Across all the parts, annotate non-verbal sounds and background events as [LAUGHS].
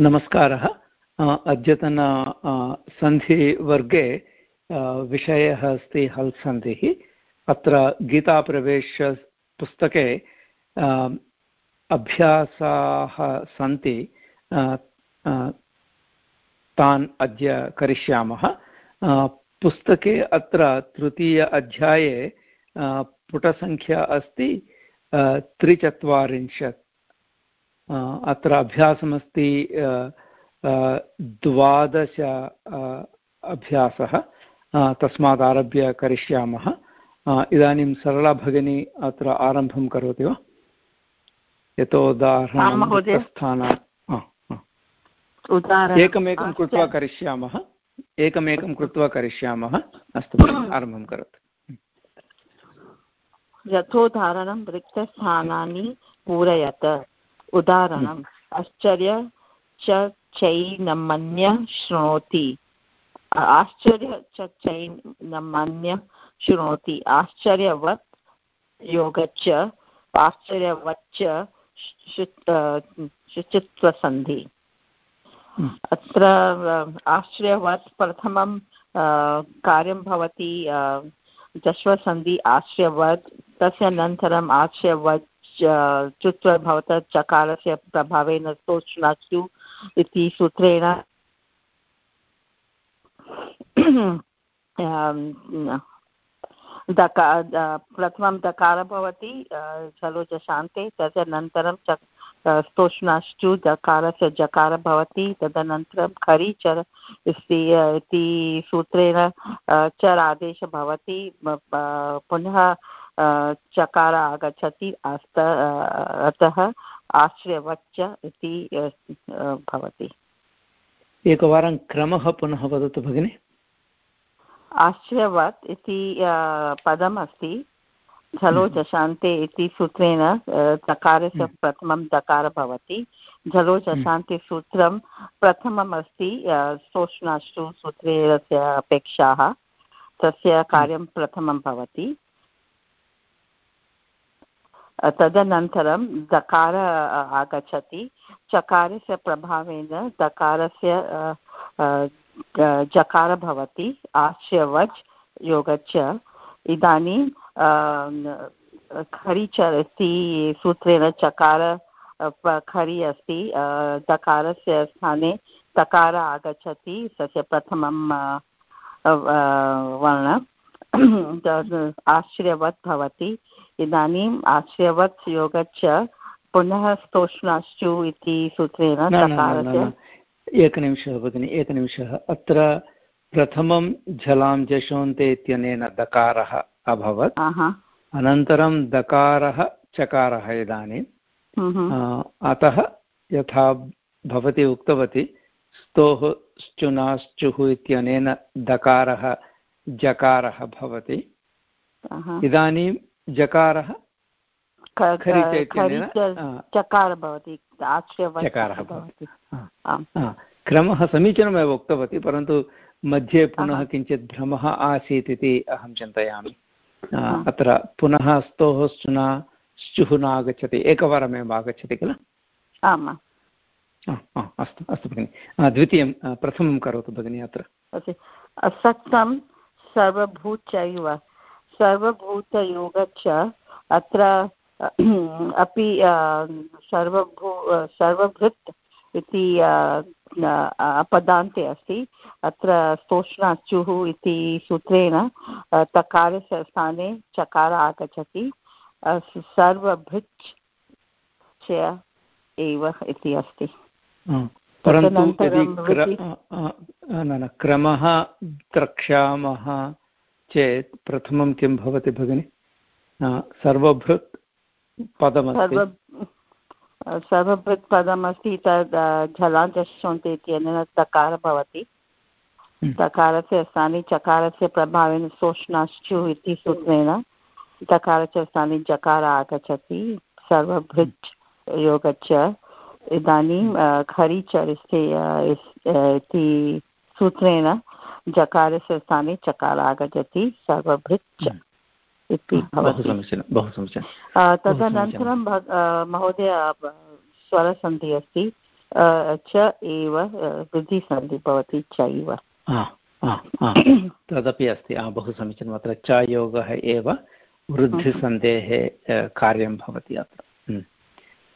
नमस्कारः। अद्यतन सन्धिवर्गे विषयः अस्ति हल् सन्धिः। अत्र गीताप्रवेशपुस्तके अभ्यासाः सन्ति तान् अद्य करिष्यामः। पुस्तके अत्र तृतीय अध्याये पुटसङ्ख्या अस्ति त्रिचत्वारिंशत्। अत्र अभ्यासमस्ति द्वादश अभ्यासः तस्मात् आरभ्य करिष्यामः। इदानीं सरला भगिनी अत्र आरम्भं करोति वा? यतोदाहरणस्थान एकमेकं कृत्वा करिष्यामः। एकमेकं कृत्वा करिष्यामः। अस्तु [COUGHS] आरम्भं करोतु। यथोदाहरणं रिक्तस्थानानि पूरयत। उदाहरणम्। आश्चर्य च चैनमन्य शृणोति। आश्चर्य च चैनमन्य शृणोति। आश्चर्यवत् योगच्च आश्चर्यवच्च शुचित्वसन्धि। हम्म। अत्र आश्रयवत् प्रथमं कार्यं भवति जश्वसन्धि आश्रयवत् तस्य अनन्तरम् आश्रयवत् चुत्व भवतः चकारस्य प्रभावेन सोष्णाचु इति सूत्रेण दका प्रथमं दकार भवति जलोजशान्ते तदनन्तरं च स्तोष्णाश्चु दकारस्य जकार भवति, तदनन्तरं खरि खरीचर इति सूत्रेण चर आदेशः भवति पुनः चकार आगच्छति अस्त अतः आश्रयवच्च इति भवति एकवारं क्रमः पुनः वदतु भगिनि आश्रयवत् इति पदम् अस्ति झलो जशान्ते हम्म। इति सूत्रेण चकारस्य हम्म। प्रथमं दकार भवति झलो हम्म। जशान्ते सूत्रं प्रथमम् अस्ति सोष्णाष्टु सूत्रेस्य अपेक्षाः तस्य कार्यं प्रथमं भवति तदनन्तरं दकार आगच्छति। चकारस्य प्रभावेन दकारस्य जकार भवति आश्यवच् योगच्च। इदानीं खरिच इति सूत्रेण चकार खरि अस्ति दकारस्य स्थाने तकार आगच्छति, तस्य प्रथमं वर्ण। [CLEARS THROAT] आश्रयवत् भवति। इदानीम् आश्रयवत् योगच्च पुनः स्तोष्णाश्चु इति सूत्रेण एकनिमिषः भगिनि एकनिमिषः। अत्र प्रथमं झलां जशोन्ते इत्यनेन दकारः अभवत्। अनन्तरं दकारः चकारः इदानीं अतः यथा भवती उक्तवती स्तोः श्चुनाश्चुः इत्यनेन दकारः जकारः भवति। इदानीं जकारः चकारः भवति क्रमः समीचीनमेव उक्तवती परन्तु मध्ये पुनः किञ्चित् भ्रमः आसीत् इति अहं चिन्तयामि। अत्र पुनः स्तोः स्चुना स्चुः न आगच्छति एकवारमेव आगच्छति किल? आम्। अस्तु अस्तु भगिनि। द्वितीयं प्रथमं करोतु भगिनि अत्र। असक्तं सर्वभूतैव सर्वभूतयोगच्च अत्र अपि सर्वभू सर्वभृत् इति अपदान्ते अस्ति। अत्र स्तोष्णाचुः इति सूत्रेण तकारस्य स्थाने चकार आगच्छति। सर्वभृच् च एव इति अस्ति। परन्तु यदि न क्रमः द्रक्ष्यामः चेत् प्रथमं किं भवति भगिनि? सर्वभृत् पदमस्ति। सर्वभृत् पदमस्ति तद् झलाञ्चन्ति इत्यनेन तकार भवति। हम्म। तकारस्य स्थाने चकारस्य प्रभावेन सोष्णाश्चु इति सूत्रेण तकारस्य स्थाने जकार आगच्छति। सर्वभृत् योगच्च इदानीं खरीचर् इति सूत्रेण जकारस्य स्थाने चकार आगच्छति सर्वभृच् हम्म। इति भवति। तदनन्तरं महोदय स्वरसन्धिः अस्ति च एव वृद्धिसन्धि भवति चैव। [CLEARS THROAT] तदपि अस्ति बहु समीचीनम् अत्र च योगः एव वृद्धिसन्धेः कार्यं भवति अत्र।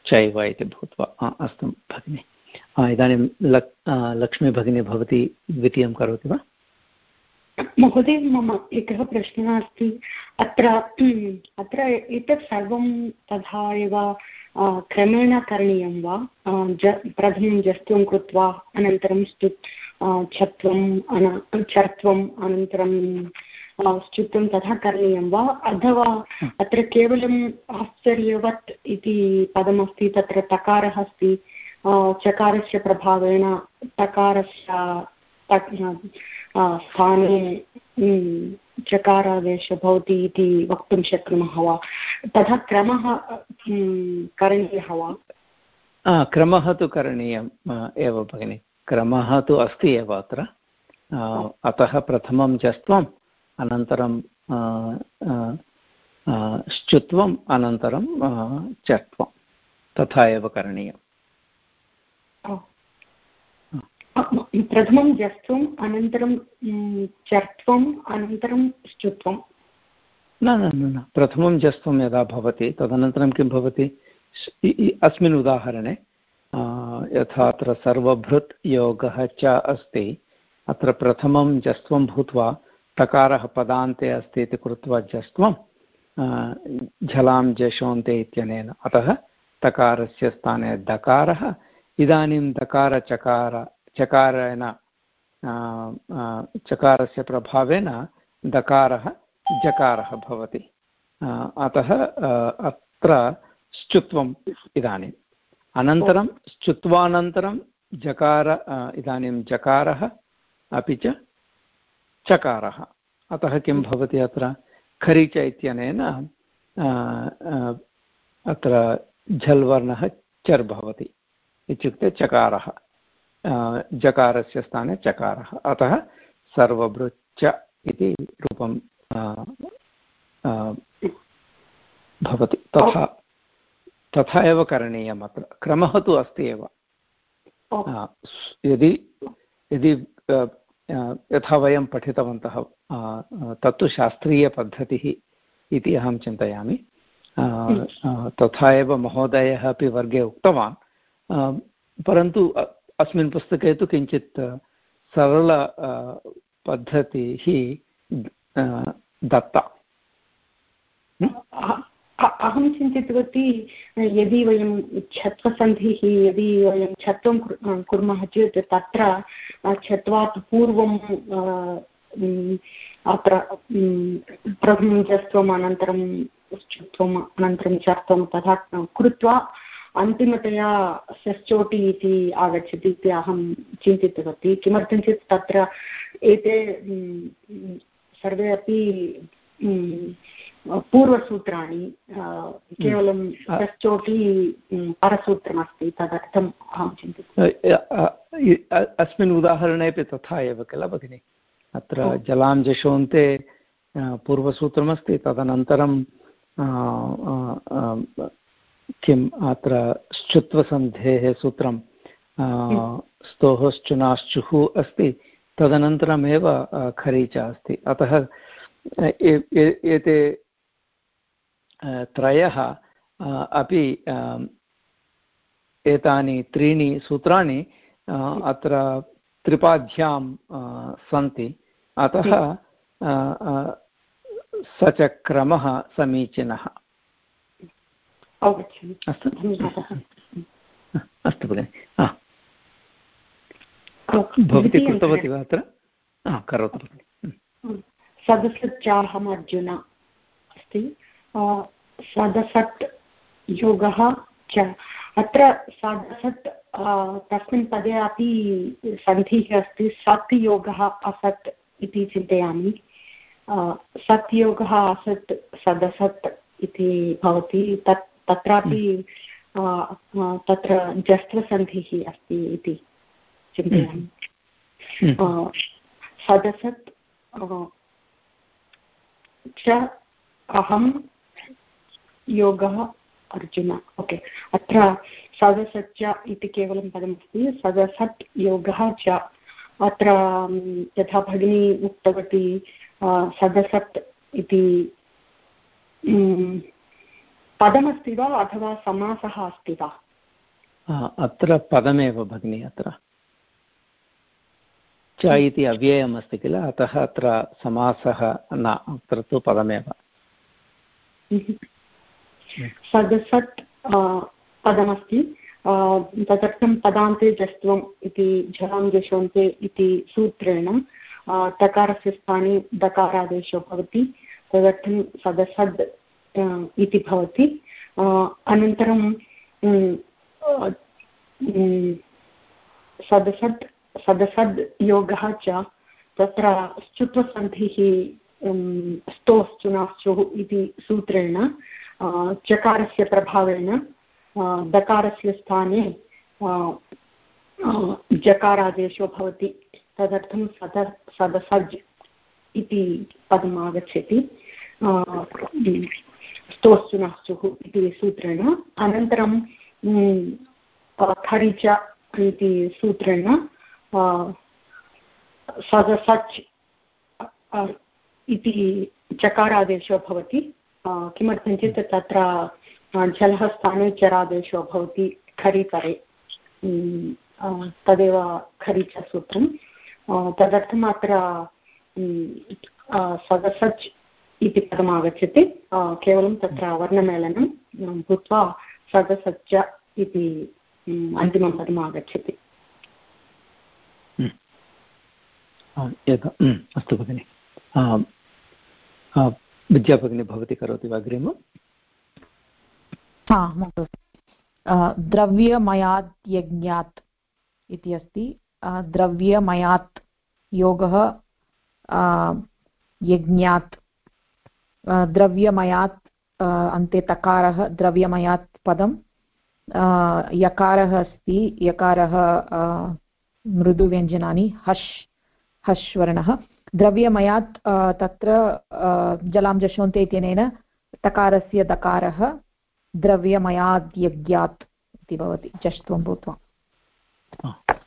चैव इति भूत्वा अस्तु भगिनि। इदानीं लक् लक्ष्मीभगिनी भवती द्वितीयं करोति वा? महोदय, मम एकः प्रश्नः अस्ति। अत्र अत्र एतत् सर्वं तथा एव क्रमेण करणीयं वा? ज, प्रथमं जस्त्वं कृत्वा, अनन्तरं स्तुत् छत्वम् अन चर्त्वम् अनन्तरं स्तुत्वं तथा करणीयं वा? अथवा अत्र केवलम् आश्चर्यवत् इति पदमस्ति तत्र तकारः अस्ति चकारस्य प्रभावेण तकारस्य स्थाने चकारादेशः भवति इति वक्तुं शक्नुमः वा? तथा क्रमः करणीयः वा? क्रमः तु करणीयम् एव भगिनि। क्रमः तु अस्ति एव अत्र। अतः प्रथमं जस्त्वम् अनन्तरं श्चुत्वम् अनन्तरं चत्वं तथा एव करणीयम्। प्रथमं जस्त्वम् अनन्तरं चर्त्वम् अनन्तरं स्तुत्वं न न न प्रथमं जस्त्वं यदा भवति तदनन्तरं किं भवति? अस्मिन् उदाहरणे यथा अत्र सर्वभृत् योगः च अस्ति अत्र प्रथमं जस्त्वं भूत्वा तकारः पदान्ते अस्ति इति कृत्वा जस्त्वं झलां जशोन्ते इत्यनेन। अतः तकारस्य स्थाने दकारः इदानीं दकारचकार चकारेण चकारस्य प्रभावेन दकारः जकारः भवति। अतः अत्र श्चुत्वम् इदानीम्। अनन्तरं श्चुत्वानन्तरं जकार इदानीं जकारः अपि च चकारः। अतः किं भवति अत्र? खरीच इत्यनेन अत्र झल्वर्णः चर् भवति। इत्युक्ते चकारः। जकारस्य स्थाने चकारः। अतः सर्वभृच्च इति रूपं भवति। तथा तथा एव करणीयम् अत्र। क्रमः तु अस्ति एव। यदि यदि यथा वयं पठितवन्तः तत्तु शास्त्रीयपद्धतिः इति अहं चिन्तयामि। तथा एव महोदयः अपि वर्गे उक्तवान्। परन्तु अस्मिन् पुस्तके तु किञ्चित् सरल पद्धतिः दत्ता। अहं चिन्तितवती, यदि वयं छत्वसन्धिः यदि वयं छत्वं कुर्मः चेत् तत्र छत्वात् पूर्वं अत्र प्रथमं अनन्तरं छत्वम् अनन्तरं चर्त्वं तथा कृत्वा अन्तिमतया सश्चोटि इति आगच्छति इति अहं चिन्तितवती। किमर्थं चेत् तत्र एते सर्वे अपि पूर्वसूत्राणि केवलं सश्चोटि परसूत्रमस्ति तदर्थम् अहं चिन्तितवती अस्मिन् उदाहरणे अपि तथा एव किल भगिनि? अत्र जलां जशोन्ते पूर्वसूत्रमस्ति तदनन्तरं किम् अत्र श्चुत्वसन्धेः सूत्रं स्तोः श्चुनाश्चुः अस्ति तदनन्तरमेव खरीच अस्ति। अतः एते त्रयः अपि एतानि त्रीणि सूत्राणि अत्र त्रिपाद्यां सन्ति। अतः स च क्रमः समीचीनः। अस्तु। अस्तु भगिनि। भवती कृतवती वा अत्र? करोतु सदसच्चाहम् अर्जुन अस्ति। सदसत् योगः च। अत्र सदसत् तस्मिन् पदे अपि सन्धिः अस्ति। सत् योगः असत् इति चिन्तयामि। सत् योगः असत् सदसत् इति भवति। तत् तत्रापि तत्र जस्त्वसन्धिः अस्ति इति चिन्तयामि। हम्म। सदसत् च अहं योगः अर्जुन। ओके अत्र सदसच्च इति केवलं पदमस्ति। सदसत् योगः च। अत्र यथा भगिनी उक्तवती सदसत् इति पदमस्ति वा अथवा समासः अस्ति वा? अत्र पदमेव भगिनि, अत्र। च इति अव्ययमस्ति किल? अतः अत्र समासः न, अत्र तु पदमेव। सदसत् पदमस्ति। तदर्थं पदान्ते जस्त्वम् इति, झलां जशोन्ते इति सूत्रेण तकारस्य स्थाने दकारादेशो भवति। तदर्थं सदसद् इति भवति। अनन्तरं सदसद् सदसद् योगः च तत्र स्तुत्वसन्धिः स्तोश्चुनाश्चुः इति सूत्रेण चकारस्य प्रभावेण दकारस्य स्थाने जकारादेशो भवति। तदर्थं सद, सदसज् इति पदम् आगच्छति। स्तोश्चुनाश्चुः इति सूत्रेण। अनन्तरं खरिच इति सूत्रेण सदसच् इति चकारादेशो भवति किमर्थं चेत् तत्र जलः स्थाने चरादेशो भवति खरिकरे तदेव खरिचसूत्रं तदर्थम् अत्र सदसच् इति पदम् आगच्छति केवलं तत्र वर्णमेलनं भूत्वा सदसच्च इति अन्तिमं पदम् आगच्छति अस्तु भगिनि। विद्या भगिनी भवती करोति वा महोदय। द्रव्यमयात् यज्ञात् इति अस्ति। द्रव्यमयात् योगः यज्ञात् द्रव्यमयात् अन्ते तकारः, द्रव्यमयात् पदं। यकारः अस्ति, यकारः मृदुव्यञ्जनानि, हश् हश् वर्णः द्रव्यमयात् तत्र जलां जशोन्ते इत्यनेन तकारस्य दकारः द्रव्यमयाद्यज्ञात् इति भवति जष्ट्वं भूत्वा।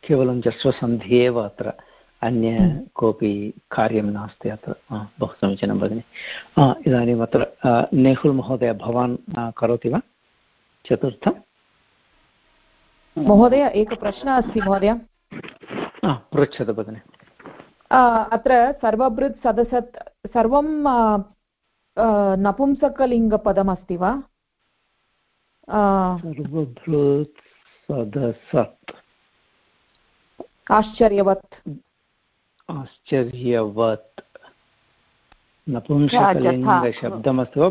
केवलं जस्वसन्धिः एव अत्र अन्य हम्म। कोऽपि कार्यं नास्ति अत्र। बहु समीचीनं भगिनि। इदानीम् अत्र नेहुल् महोदय भवान् करोति वा? चतुर्थं? महोदय एकः प्रश्नः अस्ति महोदय। पृच्छतु भगिनि। अत्र सर्वभृत् सदसत् सर्वं नपुंसकलिङ्गपदमस्ति वा? सर्वभृत् सदसत्। आश्चर्यवत्। आश्चर्यवत्। नपुंसकलिङ्गशब्दमस्ति वा?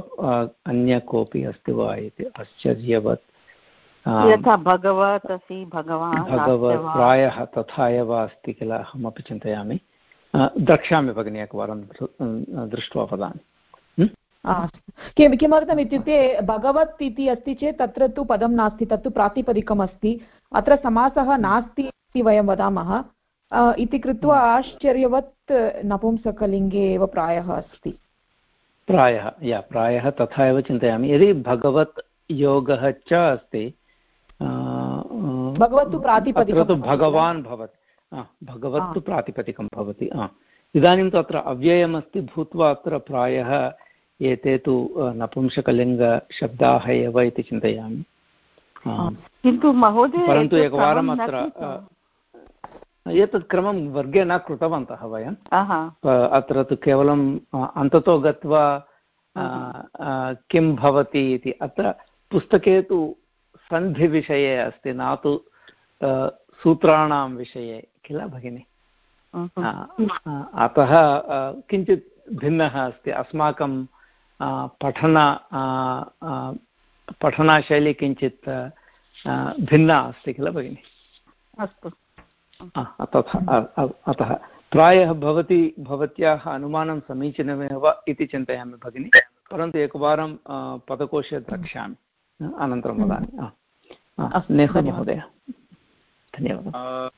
अन्य कोऽपि अस्ति वा इति? आश्चर्यवत्। यथा भगवत् अस्ति भगवान् भगवत् प्रायः तथा एव अस्ति किल अहमपि चिन्तयामि। द्रक्ष्यामि भगिनि एकवारं दृष्ट्वा वदामि। किं किमर्थम् इत्युक्ते भगवत् इति अस्ति चेत् तत्र तु पदं नास्ति तत्तु प्रातिपदिकम् अस्ति अत्र समासः नास्ति इति वयं वदामः। इति कृत्वा आश्चर्यवत् नपुंसकलिङ्गे एव प्रायः अस्ति। प्रायः या प्रायः तथा एव चिन्तयामि। यदि भगवत् योगः च अस्ति भगवत् तु भगवान् भवति। भगवत् तु प्रातिपदिकं भवति इदानीं तु अत्र अव्ययमस्ति भूत्वा अत्र प्रायः एते तु नपुंसकलिङ्गशब्दाः एव इति चिन्तयामि. किन्तु महोदय परन्तु एकवारम् अत्र एतत् क्रमं वर्गे न कृतवन्तः वयम्. अत्र तु केवलम् अन्ततो गत्वा किं भवति इति अत्र पुस्तके तु सन्धिविषये अस्ति न तु सूत्राणां विषये किल भगिनि? अतः किञ्चित् भिन्नः अस्ति। अस्माकं पठन पठनशैली किञ्चित् भिन्ना अस्ति किल भगिनि? अस्तु। तथा अतः प्रायः भवती भवत्याः अनुमानं समीचीनमेव इति चिन्तयामि भगिनि। परन्तु एकवारं पदकोशे द्रक्ष्यामि। अनन्तरं वदामि। नेह महोदय। धन्यवादः।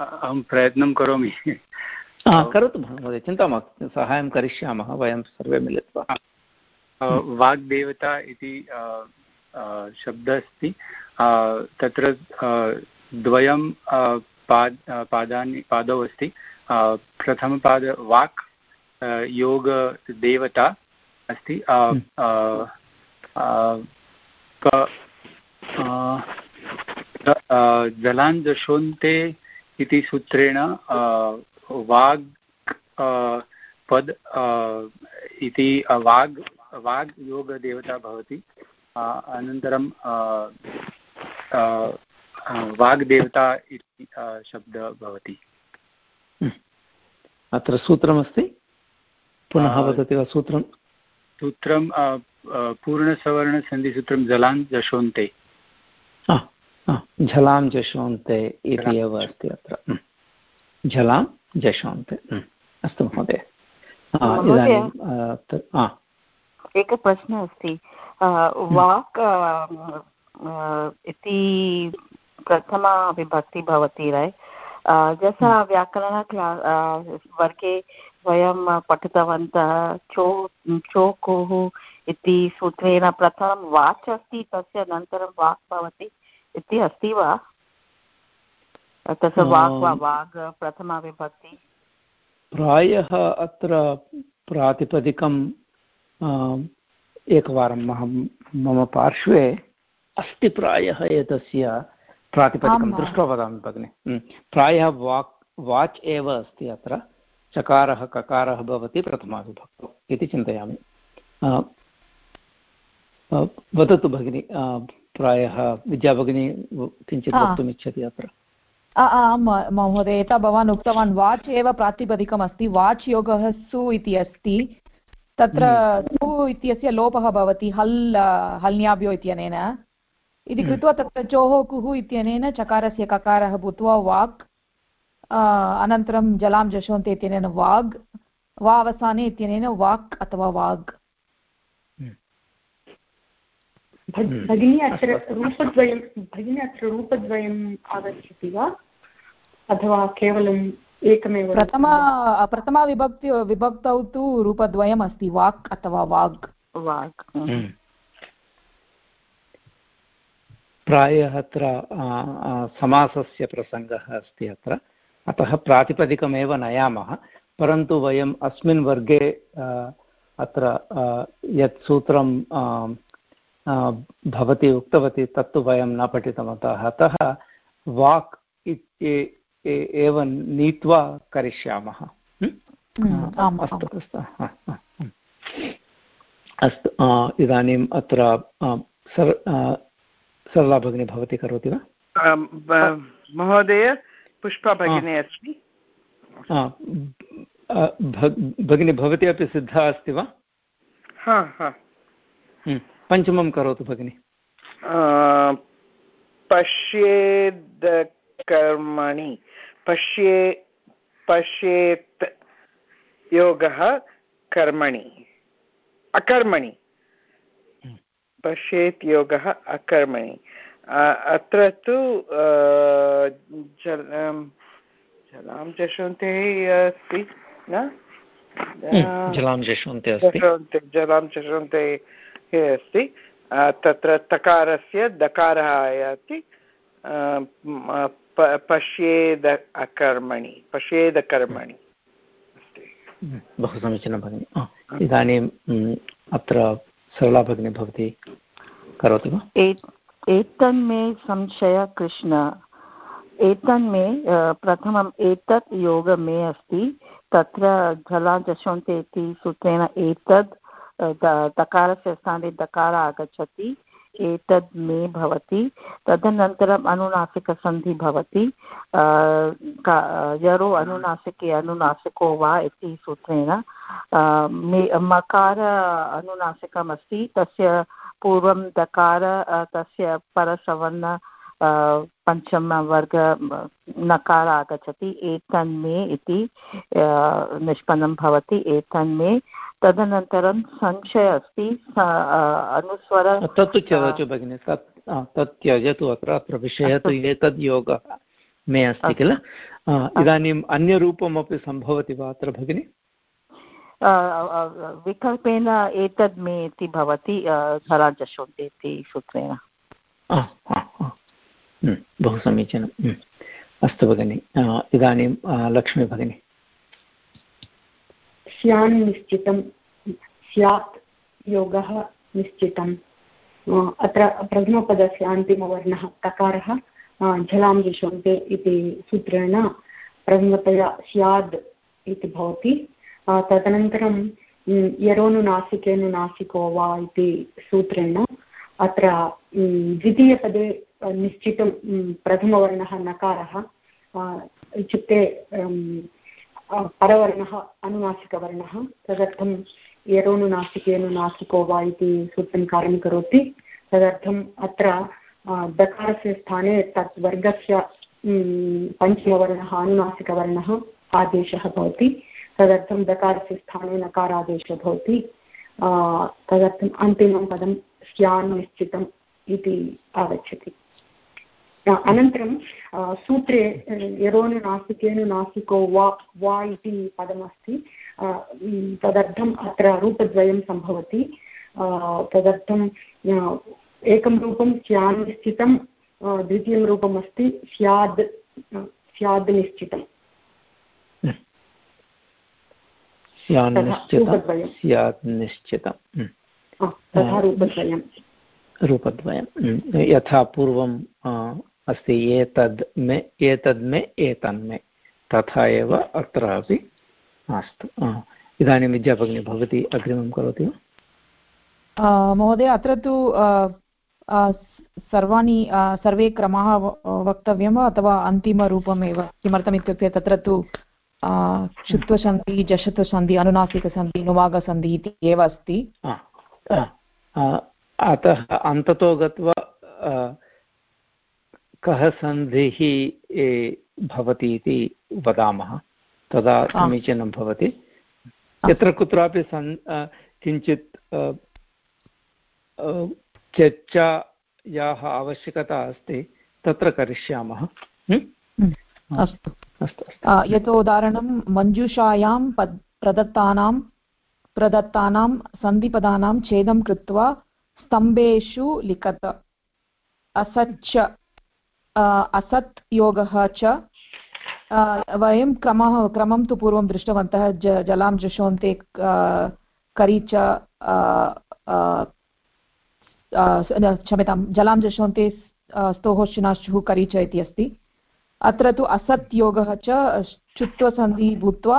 अहं प्रयत्नं करोमि। [LAUGHS] करोतु महोदय चिन्ता मास्तु साहाय्यं करिष्यामः वयं सर्वे मिलित्वा। वाग्देवता इति शब्दः अस्ति तत्र द्वयं पाद पादानि पादौ अस्ति। प्रथमपाद वाक् योगदेवता अस्ति। जलाञ्जशोन्ते इति सूत्रेण वाग् पद् इति वाग् वाग् योगदेवता भवति। अनन्तरं वाग्देवता इति शब्दः भवति। अत्र सूत्रमस्ति? पुनः वदति वा सूत्रं? सूत्रं पूर्णसवर्णसन्धिसूत्रं जलान् जशोन्ते। झलां जशोन्ते इति एव अस्ति अत्र. झलां जशोन्ते अस्तु महोदय. इदानीं एकः प्रश्नः अस्ति. वाक् इति प्रथमा विभक्ति भवति रै यथा व्याकरण क्ला वर्गे वयं पठितवन्तः चो चोकुः इति सूत्रेण प्रथमं वाच् अस्ति तस्य अनन्तरं वाक् भवति। इति अस्ति वा? तस्य वाक् वा वाग् प्रथमा विभक्ति प्रायः अत्र प्रातिपदिकं एकवारम् अहं मम पार्श्वे अस्ति प्रायः एतस्य प्रातिपदिकं दृष्ट्वा वदामि भगिनि। प्रायः वाक् वाच् एव अस्ति अत्र। चकारः ककारः भवति प्रथमाविभक्तौ इति चिन्तयामि। वदतु भगिनि प्रायः विद्याभगिनी किञ्चित् वक्तुमिच्छति अत्र। आम् महोदय यथा भवान् उक्तवान् वाच् एव प्रातिपदिकम् अस्ति वाच् योगः सु इति अस्ति। तत्र सु इत्यस्य लोपः भवति हल् हल्न्याभ्यो इत्यनेन। इति कृत्वा तत्र चोः कुः इत्यनेन चकारस्य ककारः भूत्वा वाक् अनन्तरं जलां जशोन्ते इत्यनेन वाग् वा अवसाने इत्यनेन वाक् अथवा वाग्। भगिनी अत्र रूपद्वयं भगिनी अत्र रूपद्वयम् आगच्छति वा? अथवा केवलम् एकमेव प्रथमा प्रथमाविभक्ति विभक्तौ तु रूपद्वयम् अस्ति वाक् अथवा वाग्। वाग् प्रायः अत्र समासस्य प्रसङ्गः अस्ति अत्र। अतः प्रातिपदिकमेव नयामः। परन्तु वयम् अस्मिन् वर्गे अत्र यत् सूत्रं भवती उक्तवती तत्तु वयं न पठितवन्तः। अतः वाक् एव नीत्वा करिष्यामः। अस्तु अस्तु। अस्तु इदानीम् अत्र सरला भगिनी भवती करोति वा? महोदय पुष्पा भगिनी अस्मि। भगिनी भवती अपि सिद्धा अस्ति वा? हा हा। पञ्चमं करोतु भगिनि। पश्येद् कर्मणि पश्ये पश्येत् योगः कर्मणि अकर्मणि। पश्येत् योगः अकर्मणि। अत्र तु जलां जशन्ते अस्ति न? जलां जशन्ते जलां जशन्ते अस्ति। तत्र तकारस्य दकारः आयाति। पश्येद अकर्मणि पश्येदकर्मणि। बहु समीचीनं भगिनि। इदानीम् अत्र सरला भगिनी भवती करोति वा? एतन्मे संशय कृष्ण। एतन्मे प्रथमम् एतत् योग मे अस्ति। तत्र जलाजशोन्ते इति सूत्रेण एतद् दकारस्य स्थाने दकार आगच्छति, एतद् मे भवति। तदनन्तरम् अनुनासिकसन्धि भवति। यरो अनुनासिके अनुनासिको वा इति सूत्रेण। मे, मकार अनुनासिकमस्ति, तस्य पूर्वं दकार तस्य परसवर्ण पञ्चमवर्ग नकार आगच्छति एतन्मे इति निष्पन्नं भवति एतन्मे। तदनन्तरं संशय अस्ति अनुस्वर तत्तु त्यजतु भगिनि तत् तत् त्यजतु अत्र अत्र विषयः तु एतद् योगः मे अस्ति किल? इदानीम् अन्यरूपमपि सम्भवति वा अत्र भगिनि? विकल्पेन एतद् मे इति भवति धराजशोते इति सूत्रेण। बहु समीचीनम् अस्तु भगिनि इदानीं लक्ष्मी भगिनी। स्यान् निश्चितं स्यात् योगः निश्चितम्। अत्र प्रथमपदस्य अन्तिमवर्णः तकारः झलां इति सूत्रेण प्रथमतया स्याद् इति भवति। तदनन्तरं यरोनुनासिकेनुनासिको वा इति सूत्रेण अत्र द्वितीयपदे निश्चितं प्रथमवर्णः नकारः। इत्युक्ते परवर्णः अनुनासिकवर्णः। तदर्थं यरोनुनासिकेनुनासिको वा इति सूत्रं कार्यं करोति। तदर्थम् अत्र दकारस्य स्थाने तत् वर्गस्य पञ्चमवर्णः अनुनासिकवर्णः आदेशः भवति। तदर्थं दकारस्य स्थाने नकारादेशः भवति। तदर्थम् अन्तिमं पदं स्यान् निश्चितम् इति आगच्छति। अनन्तरं सूत्रे यरोनुनासिकेन नासिको वा वा इति पदमस्ति। तदर्थम् अत्र रूपद्वयं सम्भवति। तदर्थं एकं रूपं स्यान् निश्चितं द्वितीयं रूपमस्ति स्याद् स्याद् निश्चितम् निश्चितं तथा रूपद्वयं रूपद्वयं यथा पूर्वं अस्ति एतद् मे एतद् मे एतन्मे तथा एव अत्रापि अस्तु। इदानीं विद्याभगिनी भवती अग्रिमं करोति वा? महोदय अत्र तु सर्वाणि सर्वे क्रमाः वक्तव्यं वा अथवा अन्तिमरूपमेव? किमर्थमित्युक्ते तत्र तु क्षुत्वसन्धिः जषत्वसन्धिः अनुनासिकसन्धिः नुवागसन्धिः इति एव अस्ति। अतः अन्ततो गत्वा कः सन्धिः भवति इति वदामः। तदा समीचीनं भवति। यत्र कुत्रापि सन् किञ्चित् चर्चायाः आवश्यकता अस्ति तत्र करिष्यामः। अस्तु। अस्तु यत् उदाहरणं मञ्जूषायां पद् प्रदत्तानां प्रदत्तानां सन्धिपदानां छेदं कृत्वा स्तम्भेषु लिखत। असच्च। असत् योगः च वयं क्रमः, क्रमं तु पूर्वं दृष्टवन्तः, ज, जलां जशोन्ते करी च क्षम्यतां, जलां जशोन्ते स्तोः शुनाशुः करि च इति अस्ति। अत्र तु असत् योगः च चुत्वसन्धिः भूत्वा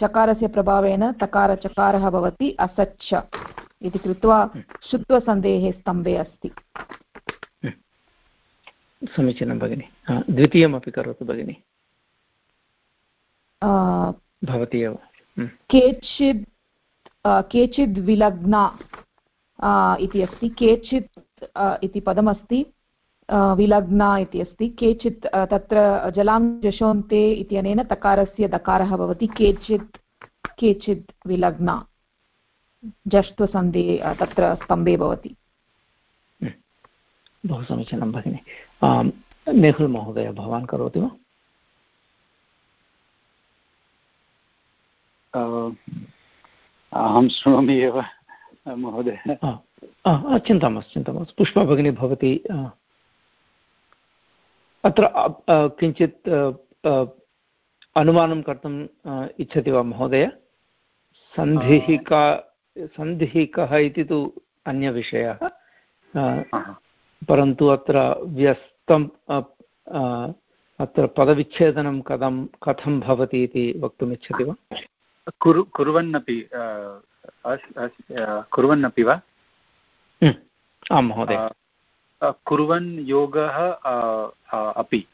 चकारस्य प्रभावेन तकारचकारः भवति असच्च इति कृत्वा शुत्वसन्धेः स्तम्भे अस्ति। समीचीनं भगिनि। द्वितीयमपि करोतु भगिनि। भवती एव। केचित् केचिद् विलग्ना इति अस्ति। केचित् इति पदमस्ति। विलग्ना इति अस्ति। केचित् तत्र जलां जशोन्ते इत्यनेन तकारस्य दकारः भवति। केचित् केचित् विलग्ना। जष्ट्वसन्धे तत्र स्तम्भे भवति। बहु समीचीनं भगिनि नेहुल् महोदय भवान् करोति वा? अहं शृणोमि एव महोदय। चिन्ता मास्तु चिन्ता मास्तु पुष्पा भगिनी भवती अत्र किञ्चित् अनुमानं कर्तुम् इच्छति वा महोदय? सन्धिः का सन्धिः कः इति तु अन्यविषयः। परन्तु अत्र व्यस्तं अत्र पदविच्छेदनं कथं कथं भवति इति वक्तुम् इच्छति वा? कुरु कुर्वन्नपि कुर्वन्नपि वा? आं महोदय। कुर्वन् योगः अपि।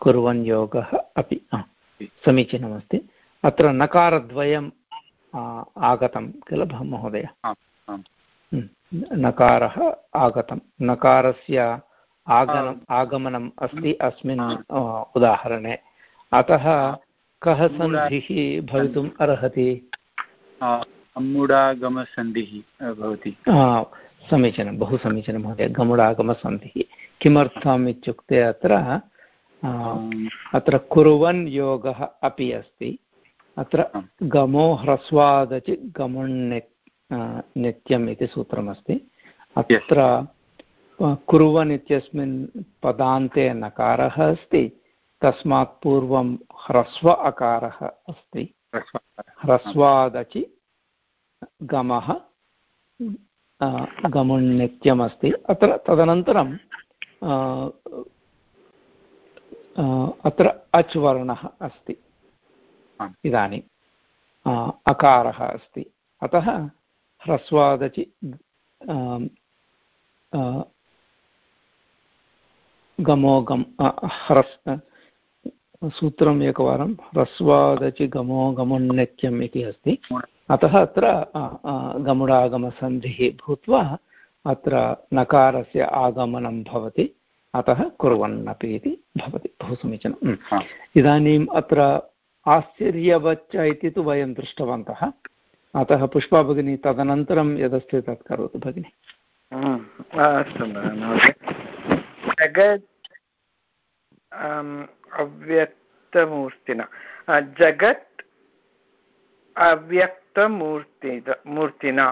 कुर्वन् योगः अपि समीचीनमस्ति। अत्र नकारद्वयम् आगतं किल महोदय? नकारः आगतं नकारस्य आगमनम् आगमनम् अस्ति अस्मिन् उदाहरणे। अतः कः सन्धिः भवितुम् अर्हति? गमुडागमसन्धिः भवति। समीचीनं बहु समीचीनं महोदय गमुडागमसन्धिः। किमर्थम् इत्युक्ते अत्र अत्र कुर्वन् योगः अपि अस्ति। अत्र गमो ह्रस्वादचि गमुण् नित्यम् इति सूत्रमस्ति। अत्र कुर्वन् इत्यस्मिन् पदान्ते नकारः अस्ति तस्मात् पूर्वं ह्रस्व अकारः अस्ति। ह्रस्वादचि गमः गमुण्नित्यमस्ति अत्र तदनन्तरं अत्र अच् वर्णः अस्ति। इदानीम् अकारः अस्ति। अतः ह्रस्वादचि गमो गम् ह्रस् सूत्रम् एकवारं ह्रस्वादचि गमो गमोन्नत्यम् इति अस्ति। अतः अत्र गमुडागमसन्धिः भूत्वा अत्र नकारस्य आगमनं भवति। अतः कुर्वन्नपि इति भवति। बहु समीचीनम् इदानीम् अत्र आश्चर्यवच्च इति तु वयं दृष्टवन्तः। अतः पुष्पा भगिनी तदनन्तरं यदस्ति तत् करोतु भगिनि। अस्तु जगत् अव्यक्तमूर्तिना। जगत् अव्यक्तमूर्ति मूर्तिना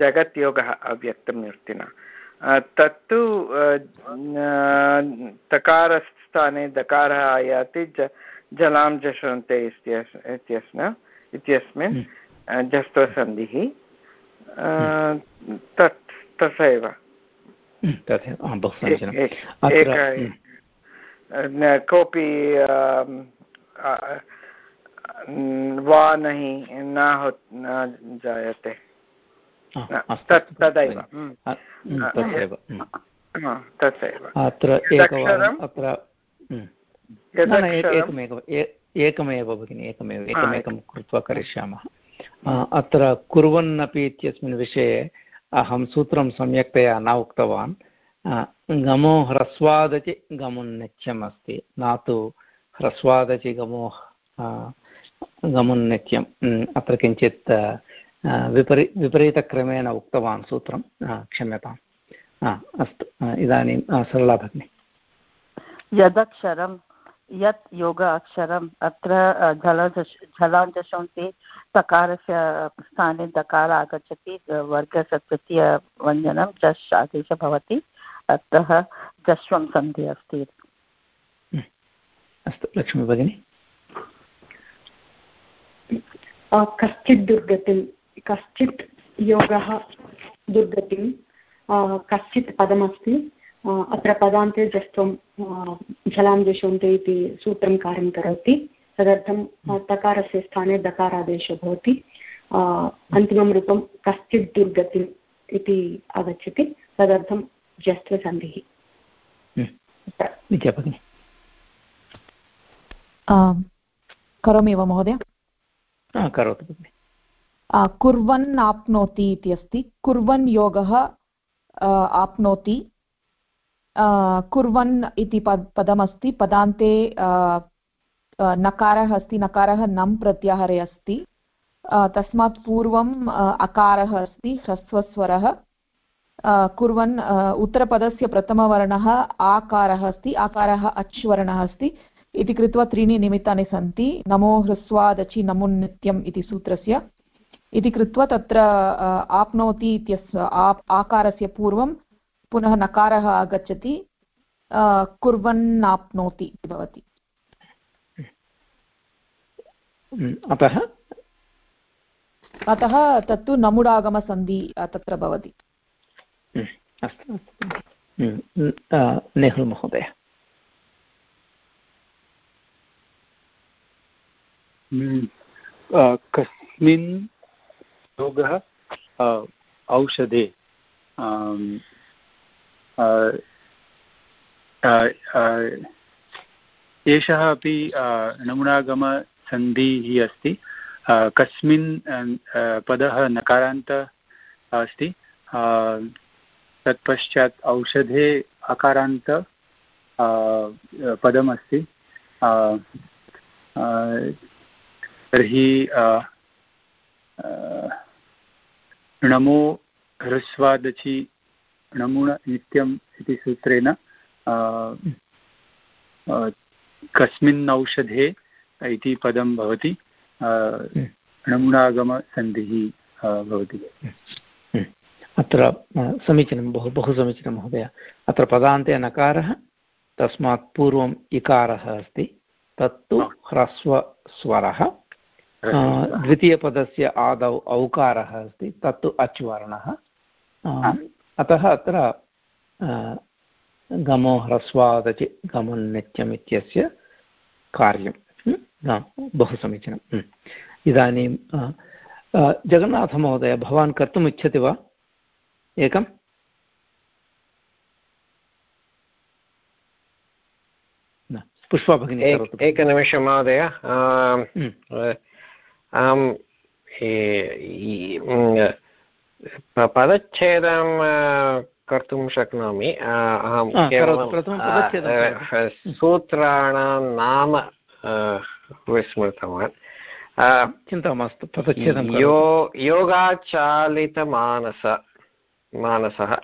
जगत् योगः अव्यक्तमूर्तिना। तत्तु तकारस्थाने दकारः आयाति, ज जलां जषन्ते इत्यस्मिन् इत्यस्मिन् हम्म। जस्त्वसन्धिः तत् तथैव। कोऽपि वा नहि न जायते। तदैव। तथैव। अत्र अत्र एकमेव एकमेव भगिनि एकमेव एकमेकं कृत्वा करिष्यामः। अत्र कुर्वन्नपि इत्यस्मिन् विषये अहं सूत्रं सम्यक्तया न उक्तवान्। गमो ह्रस्वादचि गमुन्नित्यम् अस्ति। न तु ह्रस्वादचि गमो गमुन्नित्यम् अत्र किञ्चित् विपरी विपरीतक्रमेण उक्तवान् सूत्रं। क्षम्यताम्। अस्तु। इदानीं सरला भगिनि। यदक्षरं यत् योग अक्षरम् अत्र झलाञ्जशन्ति तकारस्य स्थाने दकार आगच्छति वर्गस्य तृतीयव्यञ्जनं जश् आदेशः भवति अतः जश्वं सन्धि अस्ति अस्तु लक्ष्मी भगिनि। कश्चित् दुर्गतिं कश्चित् योगः दुर्गतिं कश्चित् पदमस्ति। अत्र पदान्ते जस्त्वं झलां जशोन्ते इति सूत्रं कार्यं करोति। तदर्थं तकारस्य स्थाने दकारादेशो भवति। अन्तिमं रूपं कश्चित् दुर्गतिम् इति आगच्छति। तदर्थं जस्त्वसन्धिः करोमि वा महोदय? करोतु भगिनि। कुर्वन् आप्नोति इति अस्ति। कुर्वन् योगः आप्नोति। कुर्वन् इति पद्, पदमस्ति। पदान्ते नकारः अस्ति, नकारः नम् प्रत्याहारे अस्ति। तस्मात् पूर्वम् अकारः अस्ति, ह्रस्वस्वरः। कुर्वन् उत्तरपदस्य प्रथमवर्णः आकारः अस्ति, आकारः अच्वर्णः अस्ति। इति कृत्वा त्रीणि निमित्तानि सन्ति। नमो ह्रस्वादचि नमुन्नित्यम् इति सूत्रस्य। इति कृत्वा तत्र आप्नोति इत्यस्य आकारस्य पूर्वं पुनः नकारः आगच्छति कुर्वन्नाप्नोति इति भवति। अतः? अतः तत्तु नमुडागमसन्धि तत्र भवति। अस्तु नेहरू महोदय। कस्मिन् योगः औषधे एषः अपि नमुनागमसन्धिः अस्ति। कस्मिन् पदः नकारान्त अस्ति। तत्पश्चात् औषधे अकारान्त पदमस्ति। तर्हि णमो ह्रस्वादचि णमुण नित्यम् इति सूत्रेण कस्मिन् औषधे इति पदं भवति णमुणागमसन्धिः भवति। अत्र समीचीनं बहु बहु समीचीनं महोदय। अत्र पदान्ते नकारः तस्मात् पूर्वम् इकारः अस्ति। तत्तु ह्रस्वस्वरः। द्वितीयपदस्य आदौ औकारः अस्ति। तत्तु अच् वर्णः अतः अत्र गमो ह्रस्वादचि गमोन्नित्यम् इत्यस्य कार्यं बहु समीचीनम् इदानीं जगन्नाथमहोदय भवान् कर्तुम् इच्छति वा? एकम्? पुष्पा भगिनी एकनिमिषं महोदय अहं पदच्छेदं कर्तुं शक्नोमि। अहं सूत्राणां नाम विस्मृतवान्। चिन्ता मास्तु पदच्छेदं यो योगाचालितमानस मानसः।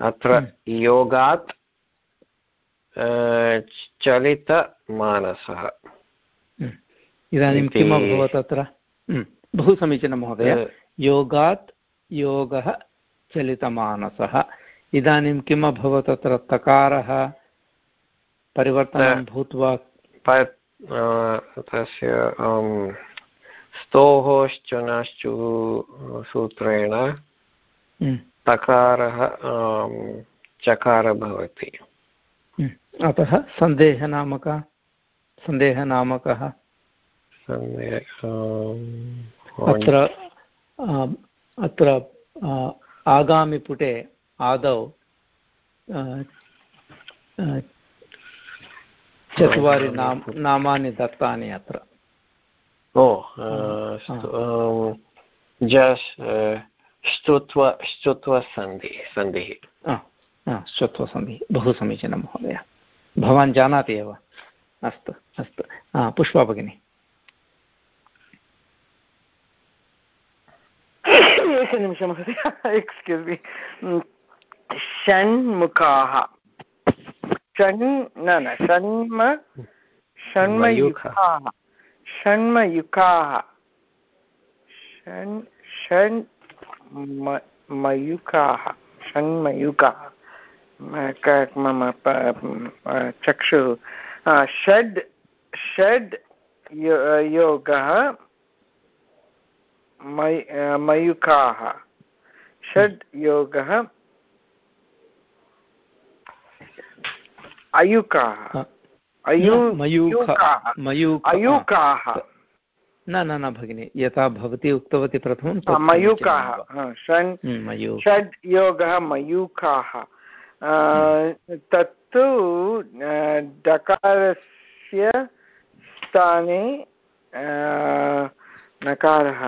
अत्र योगात् चलितमानसः इदानीं किम् अभवत् अत्र? बहु समीचीनं महोदय। योगात् योगः चलितमानसः। इदानीं किम् अभवत् अत्र तकारः? परिवर्तनं भूत्वा तस्य स्तोः श्चुनश्चु सूत्रेण तकारः चकार भवति। अतः सन्देहनामक सन्देहनामकः। सन्देह अत्र अत्र आगामिपुटे आदौ चत्वारि नाम नामानि दत्तानि अत्र। ओ स्तुत्व सन्धिः। स्तुत्वसन्धिः बहु समीचीनं महोदय। भवान् जानाति एव। अस्तु अस्तु। पुष्पा भगिनी। एकनिमिषं महोदय एक्स्क्यूस् मि षण्मुखाः। षण् न न षण्म षण्मयुखाः। षण्मयुखाः। षण् षण् मयुकाः षण्मयुकाः मम चक्षुः। षड् षड् योगः। मयुकाः। षड् योगः अयुकाः। अयुकाः। न न न भगिनि यथा भवती उक्तवती प्रथमं मयूकाः। षड् योगः मयूकाः। तत्तु डकारस्य स्थाने नकारः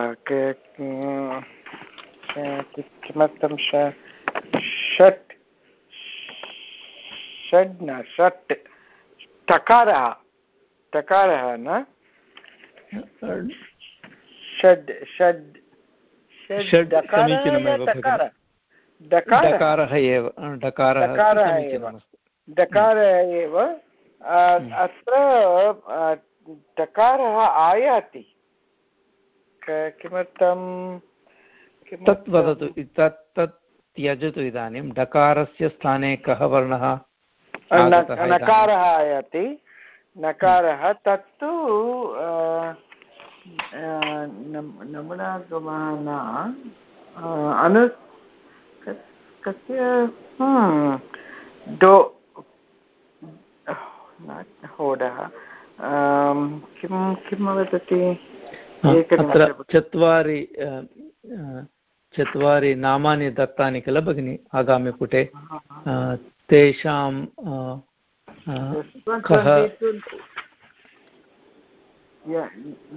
किमर्थं षट् षड् न षट् टकारः टकारः न? षड् षड् षड् डकारः एव डकारः एव। एव। अत्र डकारः आयाति। किमर्थं तत् वदतु तत् तत् त्यजतु इदानीं। डकारस्य स्थाने कः वर्णः? नकारः आयाति। नकारः तत्तु नमुनागमः न अनु कस्य डो होडः। किं किं वदति? अत्र चत्वारि चत्वारि नामानि दत्तानि किल भगिनि आगामिपुटे? तेषां कः?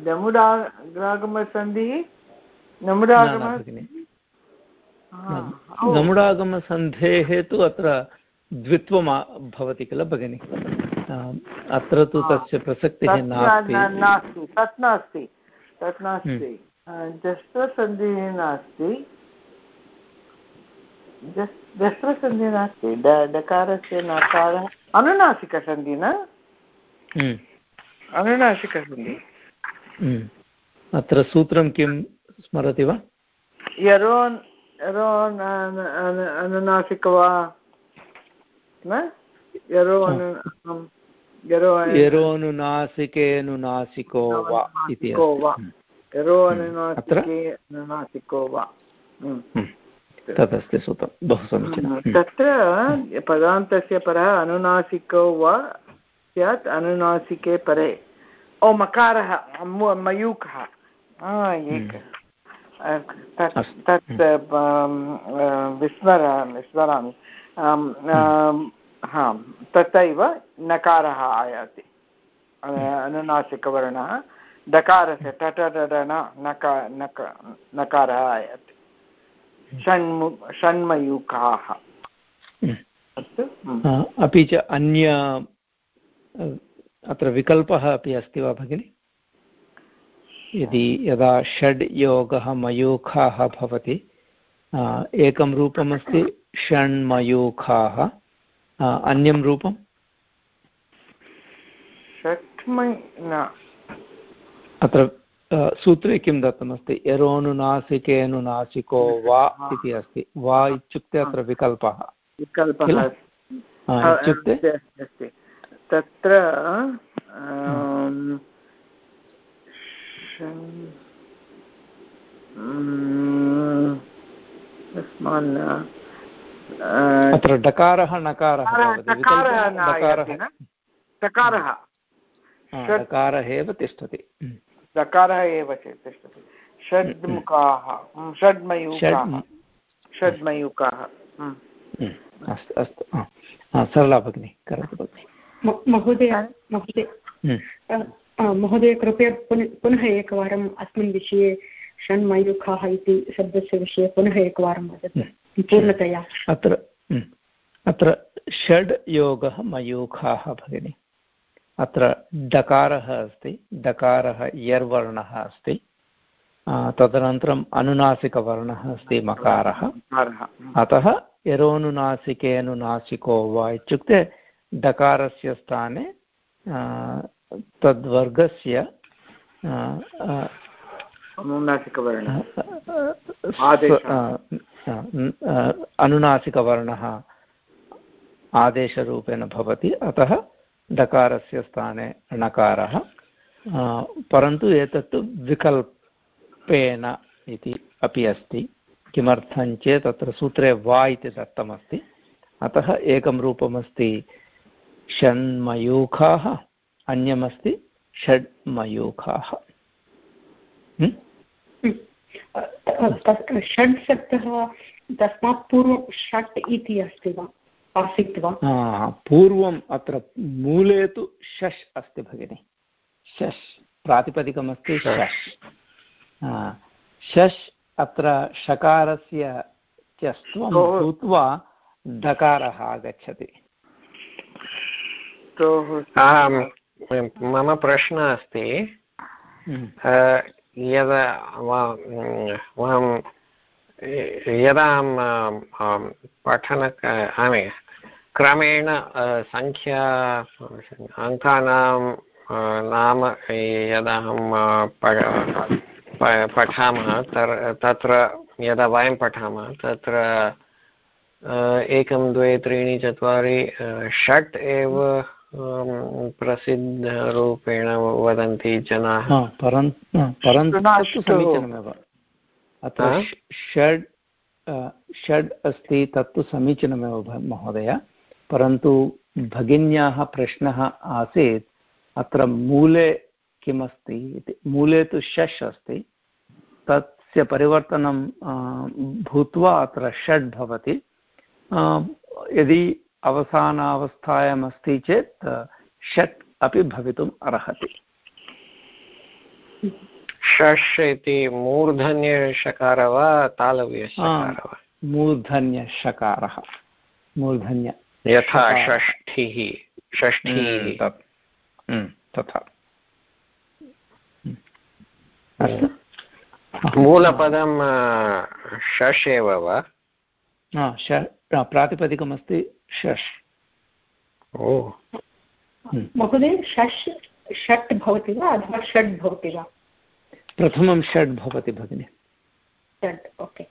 नमुडागमसन्धिः नमुडागमसन्धेः तु अत्र द्वित्वं भवति किल भगिनि? अत्र तु तस्य प्रसक्तिः नास्ति तत् नास्ति। तत् नास्ति। जस्त्रसन्धिः नास्ति। जस्त्रसन्धिः नास्ति। डकारस्य नकारः अनुनासिकसन्धिः न? अनुनासिकसन्धिः। हम्म। अत्र सूत्रं किं स्मरति वा? यरोन् यरोन् अनुनासिक वा? न? यरो यरो यरोनुनासिकेनुनासिको वा इति वा। तदस्ति सूत्रं बहु समीचीनं तत्र पदान्तस्य परः अनुनासिको वा स्यात् अनुनासिके परे ओ मकारः मयूखः तत् विस्मर विस्मरामि हा तथैव नकारः आयाति। अनुनासिकवर्णः डकारस्य टट नकारः आयाति। षण्मु षण्मयूखाः। अपि च अन्य अत्र विकल्पः अपि अस्ति वा भगिनि? यदि यदा षड् योगः मयूखाः भवति एकं रूपमस्ति षण्मयूखाः। अन्यं रूपं अत्र सूत्रे किं दत्तमस्ति यरोनुनासिकेनुनासिको वा इति अस्ति वा इत्युक्ते अत्र विकल्पः विकल्पः इत्युक्ते तत्र अत्र डकारः नकारः डकारः डकारः एव तिष्ठति। डकारः एव तिष्ठति। षड्मुखाः षड्मयूखाः षड्मयूखाः अस्तु अस्तु सरला भगिनी करोतु भगिनि। महोदय महोदय। महोदय कृपया पुनः एकवारम् अस्मिन् विषये षण्मयूखाः इति शब्दस्य विषये पुनः एकवारं वदतु। पूर्णतया अत्र अत्र षड् योगः मयूखाः भगिनि अत्र डकारः अस्ति डकारः यर्वर्णः अस्ति तदनन्तरम् अनुनासिकवर्णः अस्ति मकारः अतः यरोनुनासिकेनुनासिको वा इत्युक्ते डकारस्य स्थाने तद्वर्गस्य अनुनासिकवर्णः आदेशरूपेण भवति, अतः डकारस्य स्थाने णकारः। परन्तु एतत्तु विकल्पेन इति अपि अस्ति। किमर्थं चेत् अत्र सूत्रे वा इति दत्तमस्ति। अतः एकं रूपमस्ति षण्मयूखाः, अन्यमस्ति षड्मयूखाः। षड् शब्दः तस्मात् पूर्वं षट् इति अस्ति वा? आसीत् वा? पूर्वम् अत्र मूले तु शश् अस्ति भगिनि। शश् प्रातिपदिकमस्ति शश्। शश्। अत्र षकारस्य च स्वं भूत्वा डकारः आगच्छति। मम प्रश्नः अस्ति। यदा वयं यदा अहं पठन क्रमेण सङ्ख्या अङ्कानां नाम यदा अहं पठामः तत्र, यदा वयं पठामः, तत्र एकं, द्वे, त्रीणि, चत्वारि षट् एव प्रसिद्धरूपेण वदन्ति जनाः। परन्तु समीचीनमेव। अत्र षड् षड् अस्ति तत्तु समीचीनमेव महोदय। परन्तु भगिन्याः प्रश्नः आसीत् अत्र मूले किमस्ति इति। मूले तु शश् अस्ति। तस्य परिवर्तनं भूत्वा अत्र षड् भवति। यदि अवसानावस्थायाम् अस्ति चेत् षट् अपि भवितुम् अर्हति। षष् इति मूर्धन्यषकारः वा तालव्यषकारः वा? मूर्धन्यषकारः। मूर्धन्य यथा षष्ठिः षष्ठिः। तथा। मूलपदं षष् एव वा? प्रातिपदिकमस्ति षष् महोदय षष् षट् भवति वा अथवा षड् भवति वा? प्रथमं षड् भवति भगिनि। षड् ओके।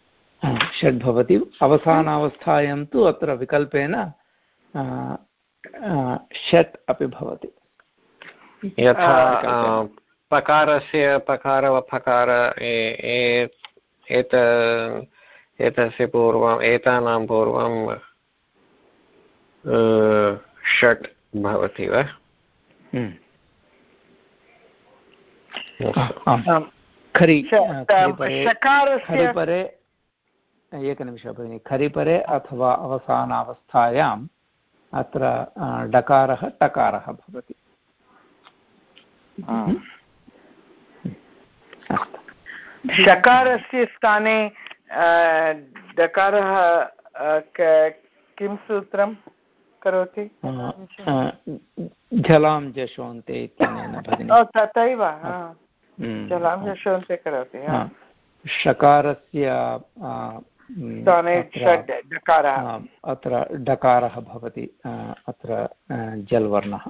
षड् भवति। अवसानावस्थायां तु अत्र विकल्पेन षट् अपि भवति। यथा पकारस्य पकार फकार एत एतस्य पूर्वम् एतानां पूर्वं षट् भवति वा हम्म। खरि खरिपरे एकनिमिषः भगिनि. खरिपरे अथवा अवसानावस्थायाम् अत्र डकारः टकारः भवति. शकारस्य स्थाने डकारः किं सूत्रं करोति? जलां जशोन्ते इत्यनेन तथैव जलां जशोन्ते करोति षकारस्य अत्र डकारः। भवति अत्र जल्वर्णः।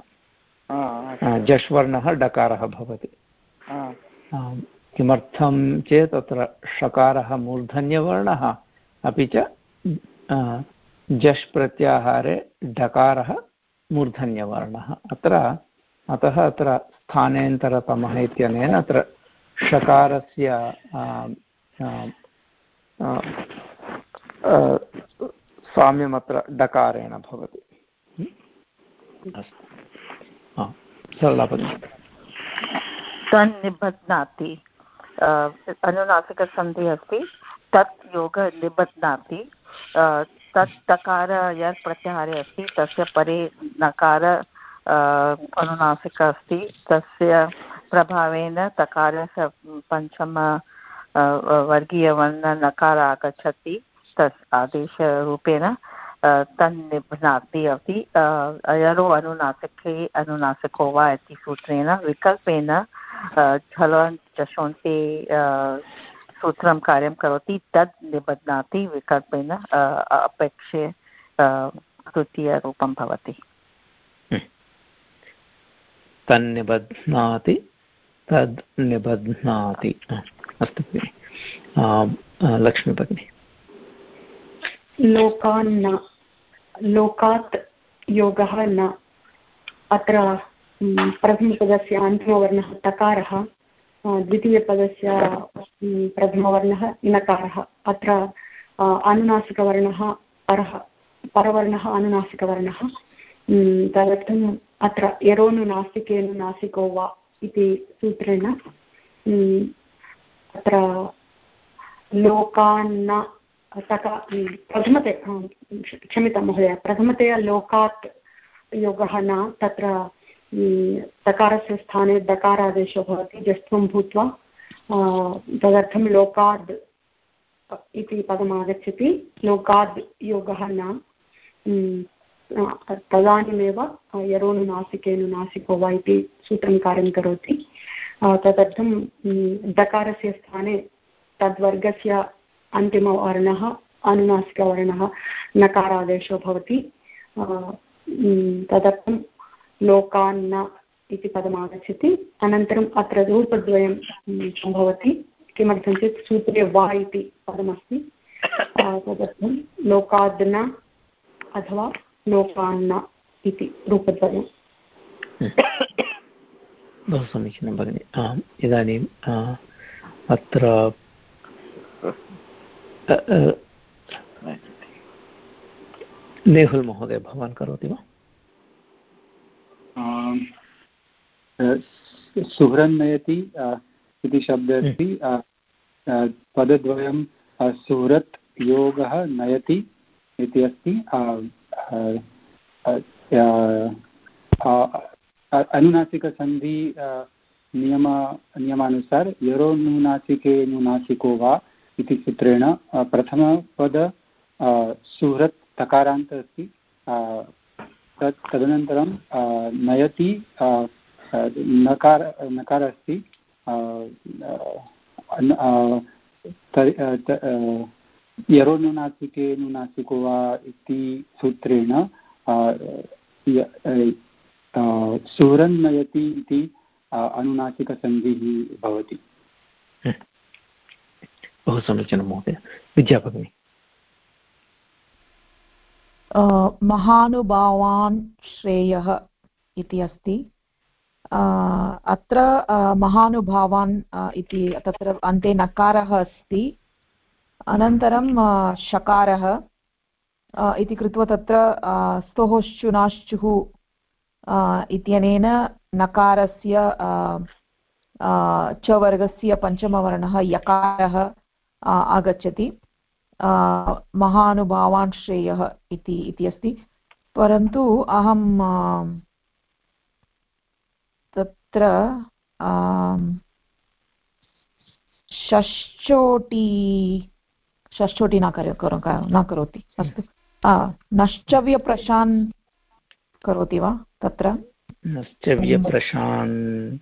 जश्वर्णः डकारः भवति। किमर्थं चेत् अत्र षकारः मूर्धन्यवर्णः अपि च जश् प्रत्याहारे डकारः मूर्धन्यवर्णः। अत्र अतः अत्र स्थानेन्तरतमः इत्यनेन अत्र षकारस्य साम्यमत्र डकारेण भवति। अस्तु। सरला भगिनी तन्निबध्नाति। अनुनासिकसन्धिः अस्ति। तत् योग निबध्नाति। तत् तकार यत् प्रत्याहारे अस्ति, तस्य परे नकार अनुनासिक अस्ति। तस्य प्रभावेन तकारस्य पञ्चम वर्गीयवर्ण नकार आगच्छति। तस् आदेशरूपेण तन्निभ्नाति अपि। अयरो अनुनासिके, अनुनासिको वा इति सूत्रेण विकल्पेन झलन् चषोन्ते सूत्रं कार्यं करोति तद् निबध्नाति विकल्पेन अपेक्षे तृतीयरूपं भवति। तन्निबध्नाति तद् निबध्नाति। अस्तु भगिनि। लक्ष्मीभगिनी लोकान्न लोकात् योगः न अत्र प्रथमपदस्य अन्तिमवर्णः तकारः। द्वितीयपदस्य प्रथमवर्णः इनकारः अत्र अनुनासिकवर्णः, परः, परवर्णः, अनुनासिकवर्णः तदर्थम् अत्र यरोनुनासिकेनुनासिको वा इति सूत्रेण अत्र लोकान्न, तका प्रथमतया क्षम्यतां महोदय, प्रथमतया लोकात् योगः न, तत्र तकारस्य स्थाने दकारादेशो भवति, जस्त्वं भूत्वा तदर्थं लोकाद् इति पदम् आगच्छति, लोकाद् योगः न तदानीमेव यरोनुनासिकेनुनासिको वा इति सूत्रं कार्यं करोति। तदर्थं दकारस्य स्थाने तद्वर्गस्य अन्तिमवर्णः, अनुनासिकवर्णः, नकारादेशो भवति। तदर्थं लोकान्न इति पदमागच्छति अनन्तरम् अत्र रूपद्वयं भवति। किमर्थं चेत् सूत्रे वा इति पदमस्ति। तदर्थं लोकाद्न अथवा लोकान्न इति रूपद्वयम्। बहु समीचीनं भगिनि। आम् इदानीम् अत्र नेहुल् महोदय भवान् करोति वा? सुहृन्नयति इति शब्दः अस्ति पदद्वयं सुहृत् योगः नयति इति अस्ति अनुनासिकसन्धि नियम नियमानुसार यरो नुनासिके नुनासिको वा इति सूत्रेण प्रथमपद सुहृत् तकारान्त अस्ति तत् तदनन्तरं नयति नकार नकार अस्ति यरोनुनासिके नुनासिको वा इति सूत्रेण सुरन्नयति इति अनुनासिकसन्धिः भवति। बहु समीचीनं महोदय। विद्या भगिनी महानुभावान् श्रेयः इति अस्ति। अत्र महानुभावान् इति तत्र अन्ते नकारः अस्ति। अनन्तरं शकारः इति कृत्वा तत्र स्तोश्चुनाश्चुः इत्यनेन नकारस्य च वर्गस्य पञ्चमवर्णः यकारः आगच्छति। महानुभावान् श्रेयः इति अस्ति। परन्तु अहं तत्र षष्ठोटि षष्ठोटि न करो न करोति, अस्तु। नश्चव्यप्रशान् करोति वा तत्र? नश्चव्यप्रशान्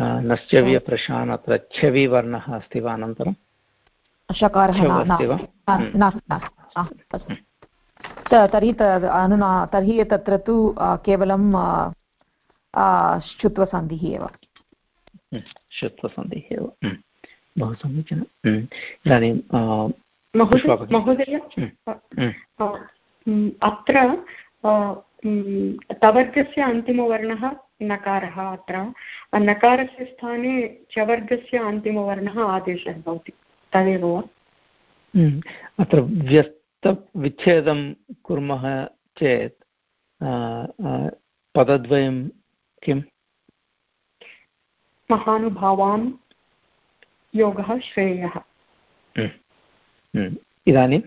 नश्चव्यप्रशान् अत्र छवि वर्णः अस्ति वा अनन्तरं शकारः तर्हि अनुना तर्हि तत्र तु केवलं श्चुत्वसन्धिः एव। श्चुत्वसन्धिः एव। बहु समीचीनम् इदानीं महोदय अत्र तवर्गस्य अन्तिमवर्णः नकारः अत्र। नकारस्य स्थाने चवर्गस्य अन्तिमवर्णः आदेशः भवति। तदेव वा। अत्र व्यस्तविच्छेदं कुर्मः चेत् पदद्वयं किम् महानुभावान् योगः श्रेयः। इदानीं?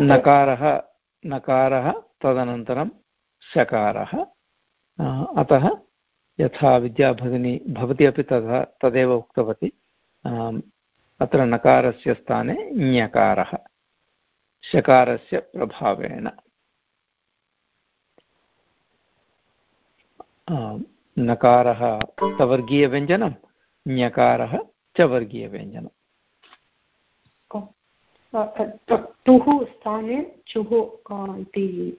नकारः नकारः तदनन्तरं शकारः अतः यथा विद्याभगिनी भवती अपि तथा तदेव उक्तवती। अत्र नकारस्य स्थाने ञकारः शकारस्य प्रभावेण। नकारः सवर्गीयव्यञ्जनं ञकारः च वर्गीयव्यञ्जनम् तुः स्थाने चुः इति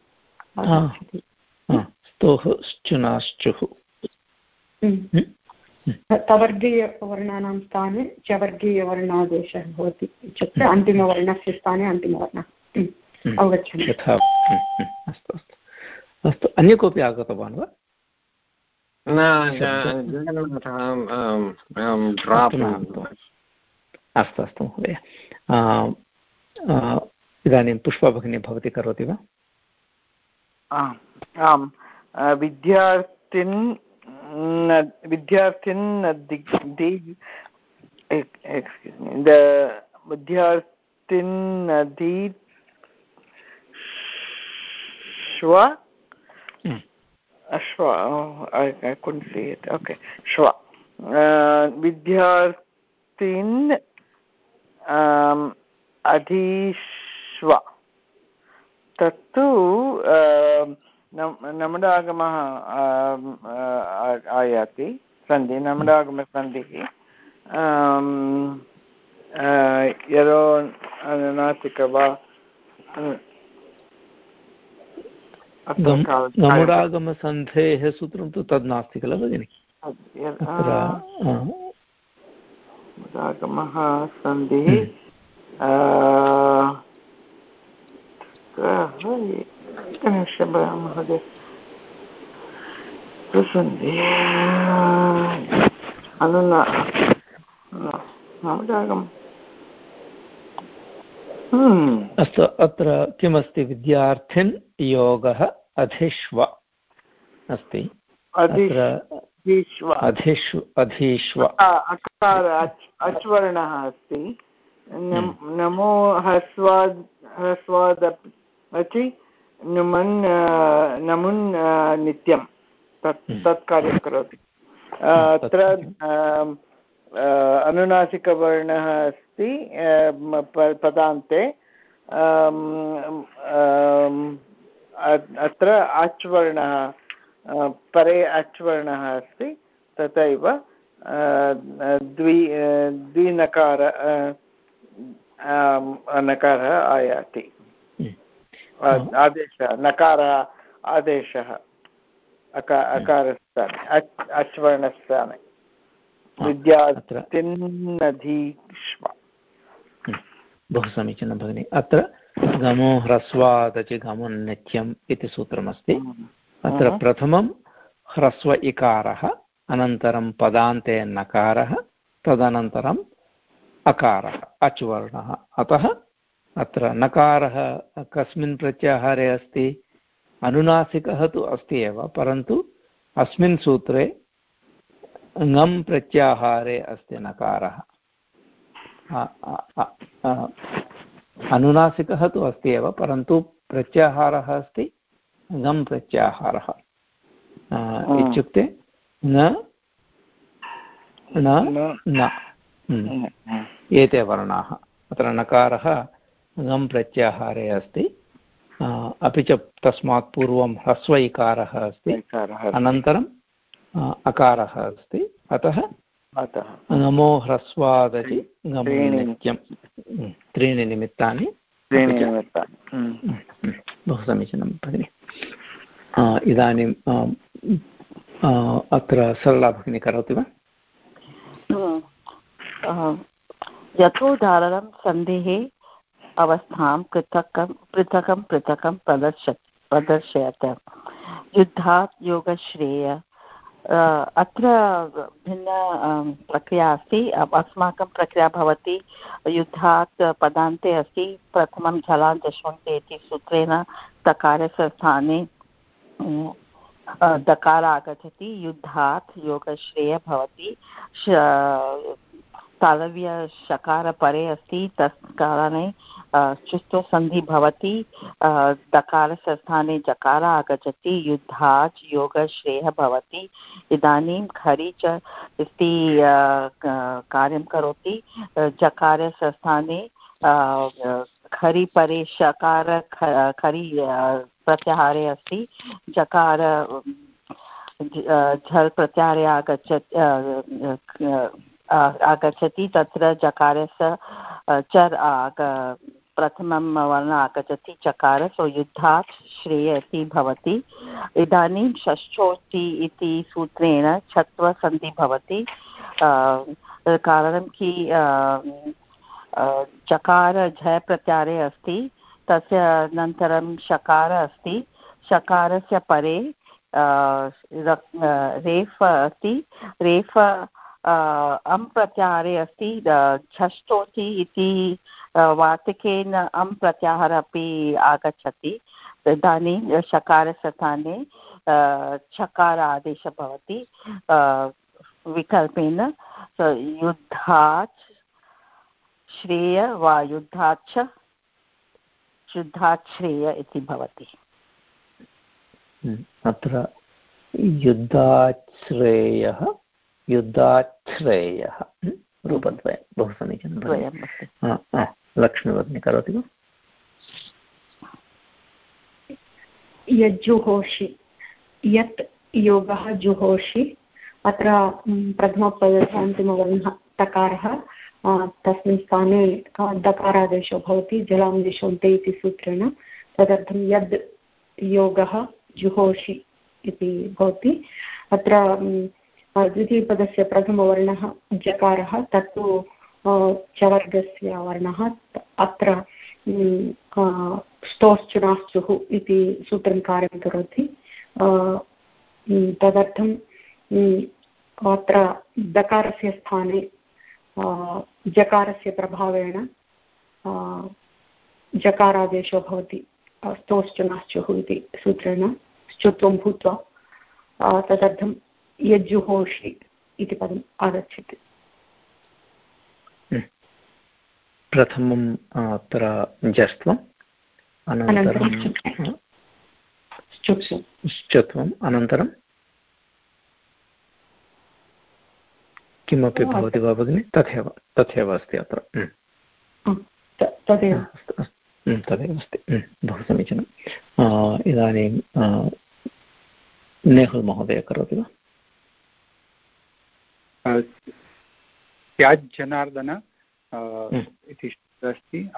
स्तोः श्चुनाश्चुः तवर्गीयवर्णानां स्थाने च वर्गीयवर्णादेशः भवति इत्युक्ते अन्तिमवर्णस्य स्थाने अन्तिमवर्णः। अवगच्छामि। यथा। अस्तु अस्तु। अस्तु अन्य कोऽपि आगतवान् वा? अस्तु अस्तु। महोदय। इदानीं पुष्पा भगिनी भवती करोति वा? आम् विद्यार्थिन् विद्यार्थिन् विद्यार्थिन्नदी श्व? अश्व I couldn't see it. Okay श्व. विद्यार्थिन् अधीष्व तत्तु नमडागमः आयाति सन्धि नमडागमसन्धिः यरो नास्तिक वा नमुडागमसन्धेः सूत्रं तु तद् नास्ति किल भगिनि मुदागमः सन्धिः महोदय अनुना अस्तु अत्र किमस्ति विद्यार्थिन् योगः? अधिष्व। अस्ति। अधीष्व। अधीष्व अच्वर्णः अस्ति। नमो ह्रस्वाद् ह्रस्वाद् अपि नुमन् नमुन् नित्यं। तत् तत् कार्यं। करोति अत्र अनुनासिकवर्णः अस्ति पदान्ते। अत्र अच्वर्णः परे अच्वर्णः अस्ति तथैव द्वि द्विनकार नकारः आयाति। आदेशः नकारः आदेशः अका अकारस्थाने अच् अच्वर्णस्थाने। विद्यातिन्नधीष्व बहु समीचीनं भगिनि। अत्र गमो ह्रस्वादचि गमोन्नत्यम् इति सूत्रमस्ति। अत्र प्रथमं ह्रस्व इकारः अनन्तरं पदान्ते नकारः तदनन्तरम् अकारः अच्वर्णः। अतः अत्र नकारः कस्मिन् प्रत्याहारे अस्ति अनुनासिकः तु अस्ति एव परन्तु अस्मिन् सूत्रे ङम् प्रत्याहारे अस्ति नकारः। अनुनासिकः तु अस्ति एव परन्तु प्रत्याहारः अस्ति ङम् प्रत्याहारः। इत्युक्ते न न हम्म। एते वर्णाः। अत्र नकारः ङम् प्रत्याहारे अस्ति। अपि च तस्मात् पूर्वं ह्रस्व इकारः अस्ति। अनन्तरम् अकारः अस्ति। अतः ङमो ह्रस्वादति नित्यं त्रीणि निमित्तानि। बहु समीचीनं भगिनि। इदानीं अत्र सरला भगिनी करोति वा? यथोदाहरणं सन्धेः अवस्थां पृथक् पृथकं पृथकं प्रदर्श प्रदर्शयत्। युद्धात् योगश्रेय। अत्र भिन्न प्रक्रिया अस्ति। अस्माकं प्रक्रिया भवति युद्धात् पदान्ते अस्ति। प्रथमं झलान्तशुण्टे इति सूत्रेण तकारस्य स्थाने दकार आगच्छति। युद्धात् योगश्रेय भवति। तालव्यशकारपरे अस्ति, तस् कारणे चुष्टुसन्धि भवति दकारस्य स्थाने जकार आगच्छति, युद्धात् योगश्रेयः भवति। इदानीं खरि च इति कार्यं करोति जकारस्य स्थाने खरि परे शकार खरि प्रत्याहारे अस्ति, जकार झल् प्रत्याहारे आगच्छति आगच्छति, तत्र जकारस्य चर् प्रथमं वर्ण आगच्छति चकार सो युद्धात् श्रेय इति भवति। इदानीं षष्ठोष्टि इति सूत्रेण छत्वसन्धि भवति। कारणं कि चकार झ प्रत्यारे अस्ति, तस्य अनन्तरं शकार अस्ति। शकारस्य परे रेफ अस्ति। रेफ अम् प्रत्याहारे अस्ति झष्टोति इति वार्तिकेन अम् प्रत्याहारः अपि आगच्छति। इदानीं शकारस्य स्थाने चकार आदेशः भवति विकल्पेन युद्धात् श्रेय वा युद्धाच्च युद्धात् श्रेय इति भवति। अत्र युद्धात् श्रेयः युद्धाश्रयः रूपद्वयं. बहु समीचीनं लक्ष्मीभगिनी करोति वा? यज्जुहोषि यत् योगः जुहोषि अत्र प्रथमपदस्य अन्तिमवर्णः तकारः तस्मिन् स्थाने दकारादेशो भवति जलादेशोन्ते इति सूत्रेण तदर्थं यद् योगः जुहोषि इति भवति. अत्र द्वितीयपदस्य प्रथमवर्णः जकारः तत्तु चवर्गस्य वर्णः अत्र स्तोश्चुनाश्चुः इति सूत्रं कार्यं करोति। तदर्थं अत्र दकारस्य स्थाने जकारस्य प्रभावेण जकारादेशो भवति स्तोश्चुनाश्चुः इति सूत्रेण श्चुत्वं भूत्वा। तदर्थं यज्जुहोषि इति पदम् आगच्छति। हम्म। प्रथमम् अत्र जस्त्वम् अनन्तरं श्चत्वम् अनन्तरं किमपि भवति वा भगिनि? तथैव तथैव अस्ति अत्र। हम्म। तदेव। हम्म, तदेव अस्ति। बहु समीचीनम्। इदानीं नेहुल् महोदय करोति वा? स्यात् जनार्दन हम्म। इति अस्ति।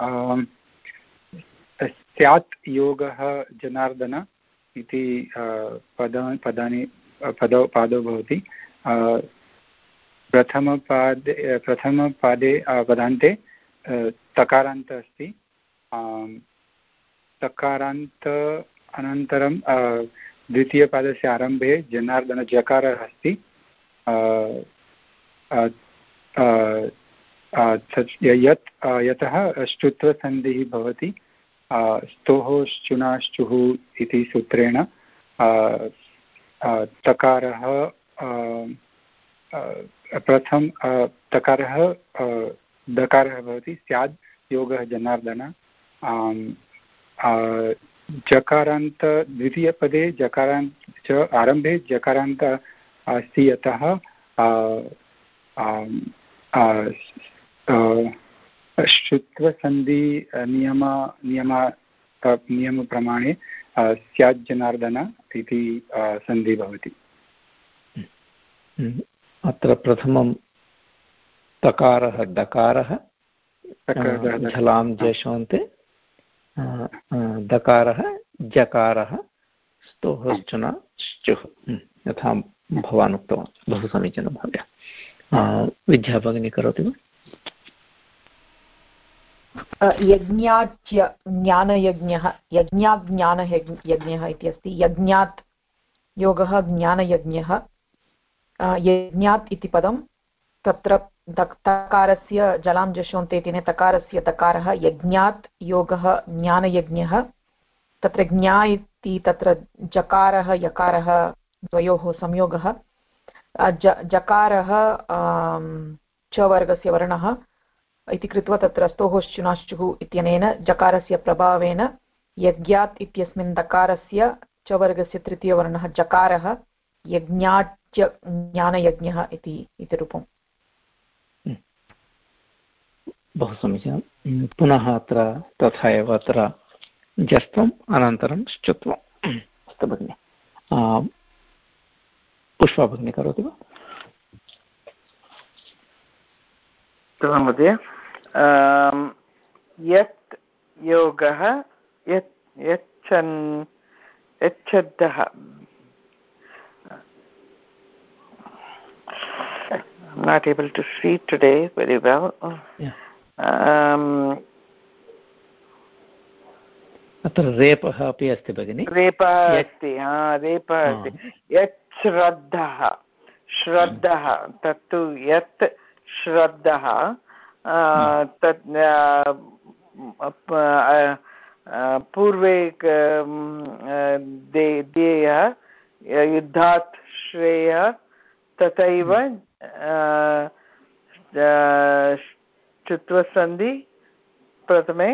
स्यात् योगः जनार्दन इति पद पदानि पदौ पादौ भवति। प्रथमपादे प्रथमपादे पदान्ते तकारान्त अस्ति। तकारान्त अनन्तरं द्वितीयपादस्य आरम्भे जनार्दनजकारः अस्ति। यत्, यतः श्चुत्वसन्धिः भवति स्तोः श्चुनाश्चुः इति सूत्रेण, तकारः, प्रथम, तकारः, दकारः भवति, स्याद् योगः जनार्दन। जकारान्त, द्वितीयपदे जकारान्त च आरम्भे जकारान्त अस्ति, यतः श्रुत्वसन्धि नियम नियम नियमप्रमाणे स्याज्जनार्दन इति सन्धि भवति। अत्र प्रथमं तकारः दकारः। झलां जशोन्ते दकारः जकारः स्तोहश्चुना श्चुः यथा भवान् उक्तवान्। बहु समीचीनं महोदय। विद्याभगिनी करोति वा? यज्ञाच्य ज्ञानयज्ञः, यज्ञाज्ञानयज्ञः इति अस्ति। यज्ञात्, योगः ज्ञानयज्ञः। यज्ञात् इति पदं तत्र तकारस्य जलां जशोन्ते इति तकारस्य तकारः, यज्ञात्, योगः, ज्ञानयज्ञः। तत्र ज्ञा इति तत्र जकारः, यकारः, द्वयोः संयोगः। जकारः च वर्गस्य वर्णः इति कृत्वा तत्र स्तोहोश्चुनाश्चुः इत्यनेन जकारस्य प्रभावेन यज्ञात् इत्यस्मिन् दकारस्य च वर्गस्य तृतीयवर्णः जकारः यज्ञाच्य ज्ञानयज्ञः इति इति रूपम्। बहु समीचीनं। पुनः अत्र तथा एव अत्र जस्त्वम् अनन्तरं श्चुत्वम् अस्तु भगिनि। पुष्पा भगिनी करोति वा महोदय यत् योगः यत् यच्छन् यच्छब्दः I'm not able to see today very well. Yeah. Um, अत्र रेपः अपि अस्ति भगिनि। रेपः अस्ति रेपः अस्ति। यत् श्रद्धः श्रद्धः तत्तु यत् श्रद्धः तत् पूर्वे देयः युद्धात् श्रेयः तथैव चुत्वसन्धि प्रथमे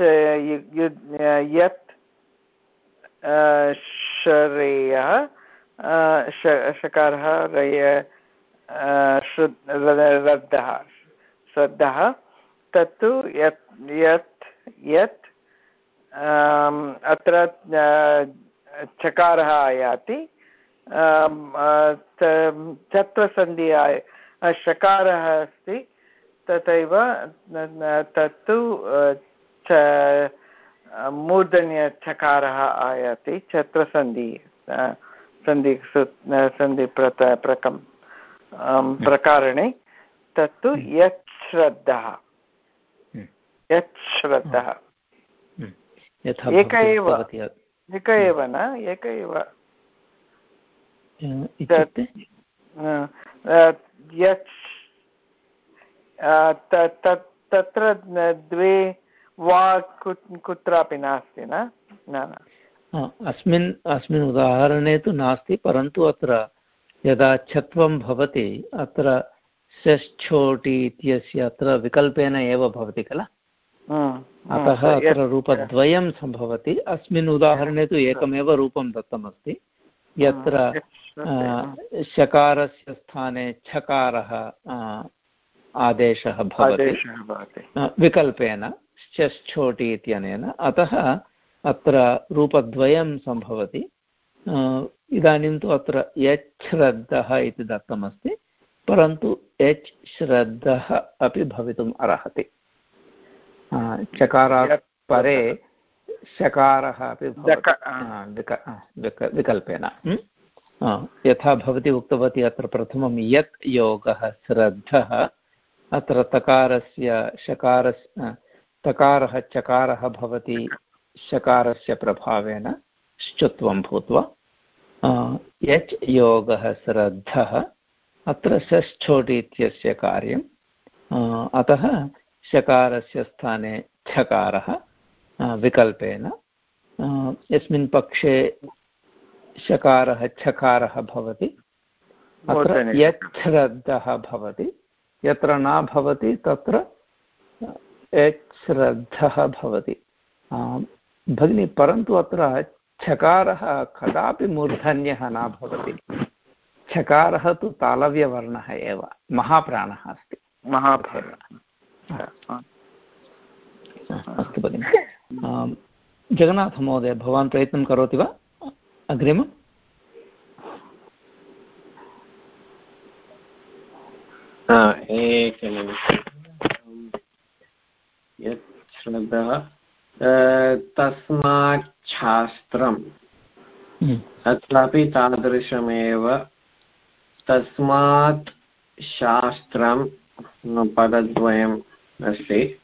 यत् श्रेयः शकारः रद्धः, श्रद्धः, तत्तु यत् यत् यत् अत्र चकारः आयाति चत्वसन्धि आय शकारः अस्ति, तथैव तत्तु मूर्धन्यचकारः आयाति छत्रसन्धि सन्धि सन्धि प्रत प्रकम् प्रकारणे तत्तु हम्म। यत् श्रद्धः हम्म। यत् श्रद्धः हम्म। एक एव। एक एव न एक एव। यत् तत्र द्वे वा कुत्रापि नास्ति न? अस्मिन् अस्मिन् उदाहरणे तु नास्ति परन्तु अत्र यदा छत्वं भवति अत्र षष्ठोटि इत्यस्य अत्र विकल्पेन एव भवति किल अतः अत्र रूपद्वयं सम्भवति। अस्मिन् उदाहरणे तु एकमेव रूपं दत्तमस्ति। यत्र शकारस्य स्थाने छकारः आदेशः भवति। विकल्पेन। षष्ठोटि इत्यनेन अतः अत्र रूपद्वयं सम्भवति। इदानीं तु अत्र यच् श्रद्धः इति दत्तमस्ति परन्तु यच् श्रद्धः अपि भवितुम् अर्हति। चकारात् परे शकारः अपि विकल्पेन। यथा भवती उक्तवती अत्र प्रथमं यत् योगः श्रद्धः अत्र तकारस्य शकारस्य तकारः चकारः भवति शकारस्य प्रभावेन श्चुत्वं भूत्वा यच् योगः श्रद्धः अत्र षष्ठोट् इत्यस्य कार्यम् अतः शकारस्य स्थाने छकारः विकल्पेन यस्मिन् पक्षे शकारः छकारः भवति अत्र यत् श्रद्धः भवति यत्र न भवति तत्र श्रद्धः भवति। भगिनि परन्तु अत्र छकारः कदापि मूर्धन्यः न भवति। छकारः तु तालव्यवर्णः एव महाप्राणः अस्ति। महाप्राणः। अस्तु भगिनि। जगन्नाथमहोदय भवान् प्रयत्नं करोति वा? अग्रिमम् एकनिमिषम्। यत् श्रद्धः तस्मात् शास्त्रम्। हम्म। अत्रापि तादृशमेव। तस्मात् शास्त्रं पदद्वयम् अस्ति।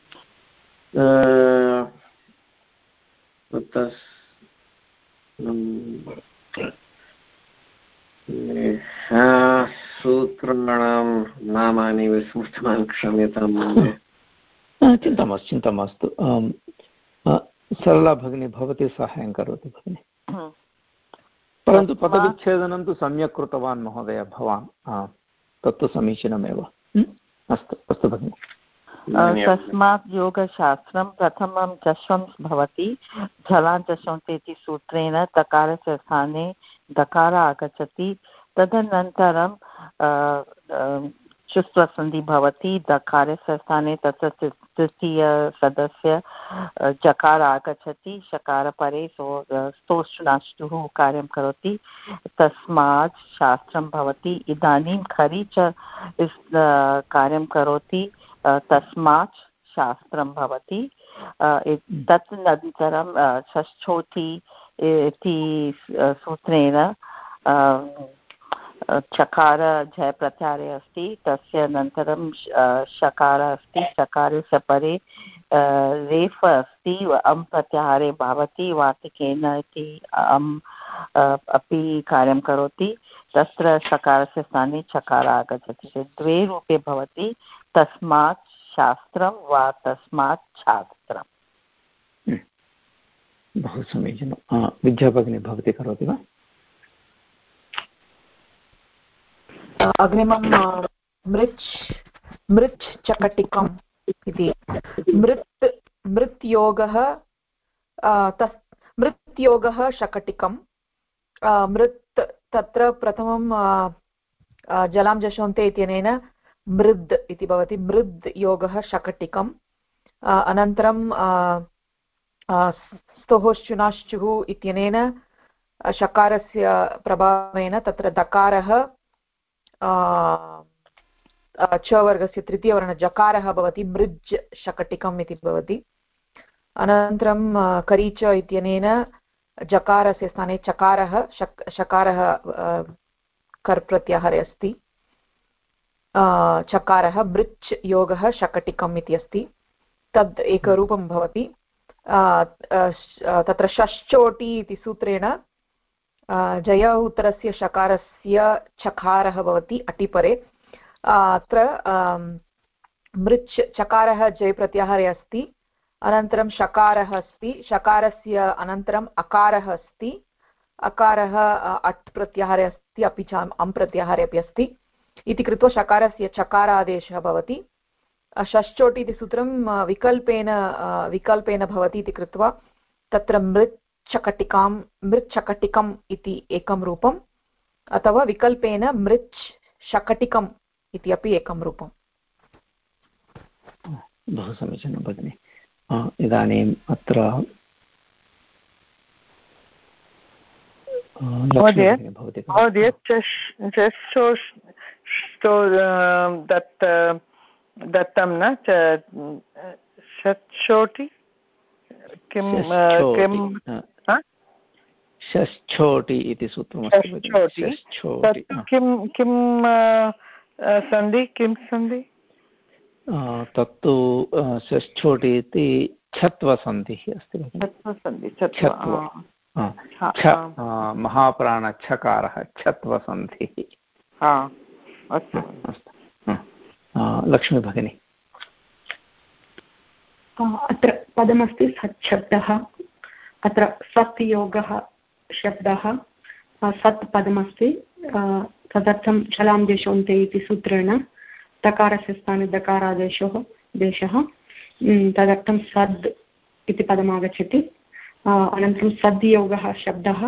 सूत्राणां नामानि विस्मृतवान् क्षम्यतां चिन्ता मास्तु चिन्ता मास्तु। सरला भगिनी भवती साहाय्यं करोतु भगिनि। परन्तु पदविच्छेदनं तु सम्यक् कृतवान् महोदय भवान्। तत्तु समीचीनमेव। अस्तु अस्तु भगिनि। तस्मात् योगशास्त्रं प्रथमं चष्वं भवति झलाञ्चषन्ति इति सूत्रेण तकारस्य स्थाने दकार आगच्छति। तदनन्तरं चुस्वसन्धि भवति दकारस्य स्थाने तत्र तृतीयसदस्य चकार आगच्छति शकारपरे सो स्तोष्णाष्टुः कार्यं करोति, तस्मात् शास्त्रं भवति, इदानीं खरि च कार्यं करोति तस्मात् शास्त्रं भवति तत् अनन्तरं षष्ठोति इति सूत्रेण चकार झ प्रत्याहारे अस्ति, तस्य अनन्तरं शकार अस्ति शकारस्य परे रेफ अस्ति, अम् प्रत्याहारे भवति, वार्तिकेन इति अम् अपि कार्यं करोति, तत्र सकारस्य स्थाने चकार आगच्छति चेत् द्वे रूपे भवति, तस्मात् शास्त्रं वा तस्मात् छात्रम्। बहु समीचीनं। विद्याभगिनी भवती करोति वा? अग्रिमं मृच् मृच् चकटिकम् इति। मृत्, मृत्योगः तस्, मृत्योगः शकटिकं मृत् तत्र प्रथमं जलां जशोन्ते इत्यनेन मृद् इति भवति। मृद् योगः शकटिकम्। अनन्तरं स्तोश्चुनाश्चुः इत्यनेन शकारस्य प्रभावेन तत्र दकारः च वर्गस्य तृतीयवर्णजकारः भवति, मृज् शकटिकम् इति भवति। अनन्तरं करीच इत्यनेन जकारस्य स्थाने चकारः, शक्, शकारः कर् प्रत्याहारे अस्ति। चकारः, मृच् योगः, शकटिकम् इति अस्ति। तद् एकरूपं भवति। तत्र षश्चोटि इति सूत्रेण जय उत्तरस्य शकारस्य चकारः भवति अटिपरे। अत्र मृच् चकारः जय प्रत्याहारे अस्ति। अनन्तरं शकारः अस्ति। शकारस्य अनन्तरम् अकारः अस्ति। अकारः अट् प्रत्याहारे अस्ति। अपि च अम् प्रत्याहारे अपि अस्ति। इति कृत्वा शकारस्य चकारादेशः भवति। षष्चोटि इति सूत्रं विकल्पेन विकल्पेन भवति इति कृत्वा तत्र मृत् चकटिकां मृच्छकटिकम् इति एकं रूपम् अथवा विकल्पेन मृच् शकटिकम् इति अपि एकं रूपम्। बहु समीचीनं भगिनि। इदानीम् अत्र महोदय दत्त दत्तं न षट्षोटि किं किं? षष्ठोटि इति सूत्रमस्ति किं किं सन्धि किं सन्धि? तत्तु षष्ठोटि इति छत्वसन्धिः अस्ति छत्व महाप्राणच्छकारः छत्वसन्धिः। अस्तु। लक्ष्मी भगिनी। अत्र पदमस्ति सच्छब्दः अत्र सत् योगः शब्दः सत् पदमस्ति तदर्थं छलां देशोन्ते इति सूत्रेण तकारस्य स्थाने दकारादेशोः, देशः तदर्थं सद् इति पदमागच्छति। अनन्तरं सद्योगः शब्दः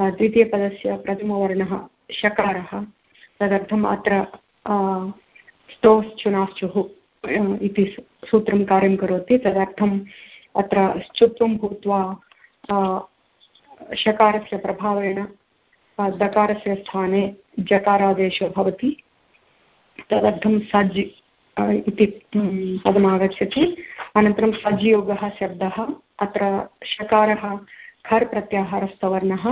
द्वितीयपदस्य प्रथमवर्णः शकारः, तदर्थम् अत्र स्तोश्चुनाश्चुः इति सूत्रं कार्यं करोति। तदर्थम् अत्र श्चुत्वं भूत्वा शकारस्य प्रभावेण दकारस्य स्थाने जकारादेशो भवति। तदर्थं सज् इति पदमागच्छति। अनन्तरं सज्योगः शब्दः, अत्र शकारः खर् प्रत्याहारस्थवर्णः,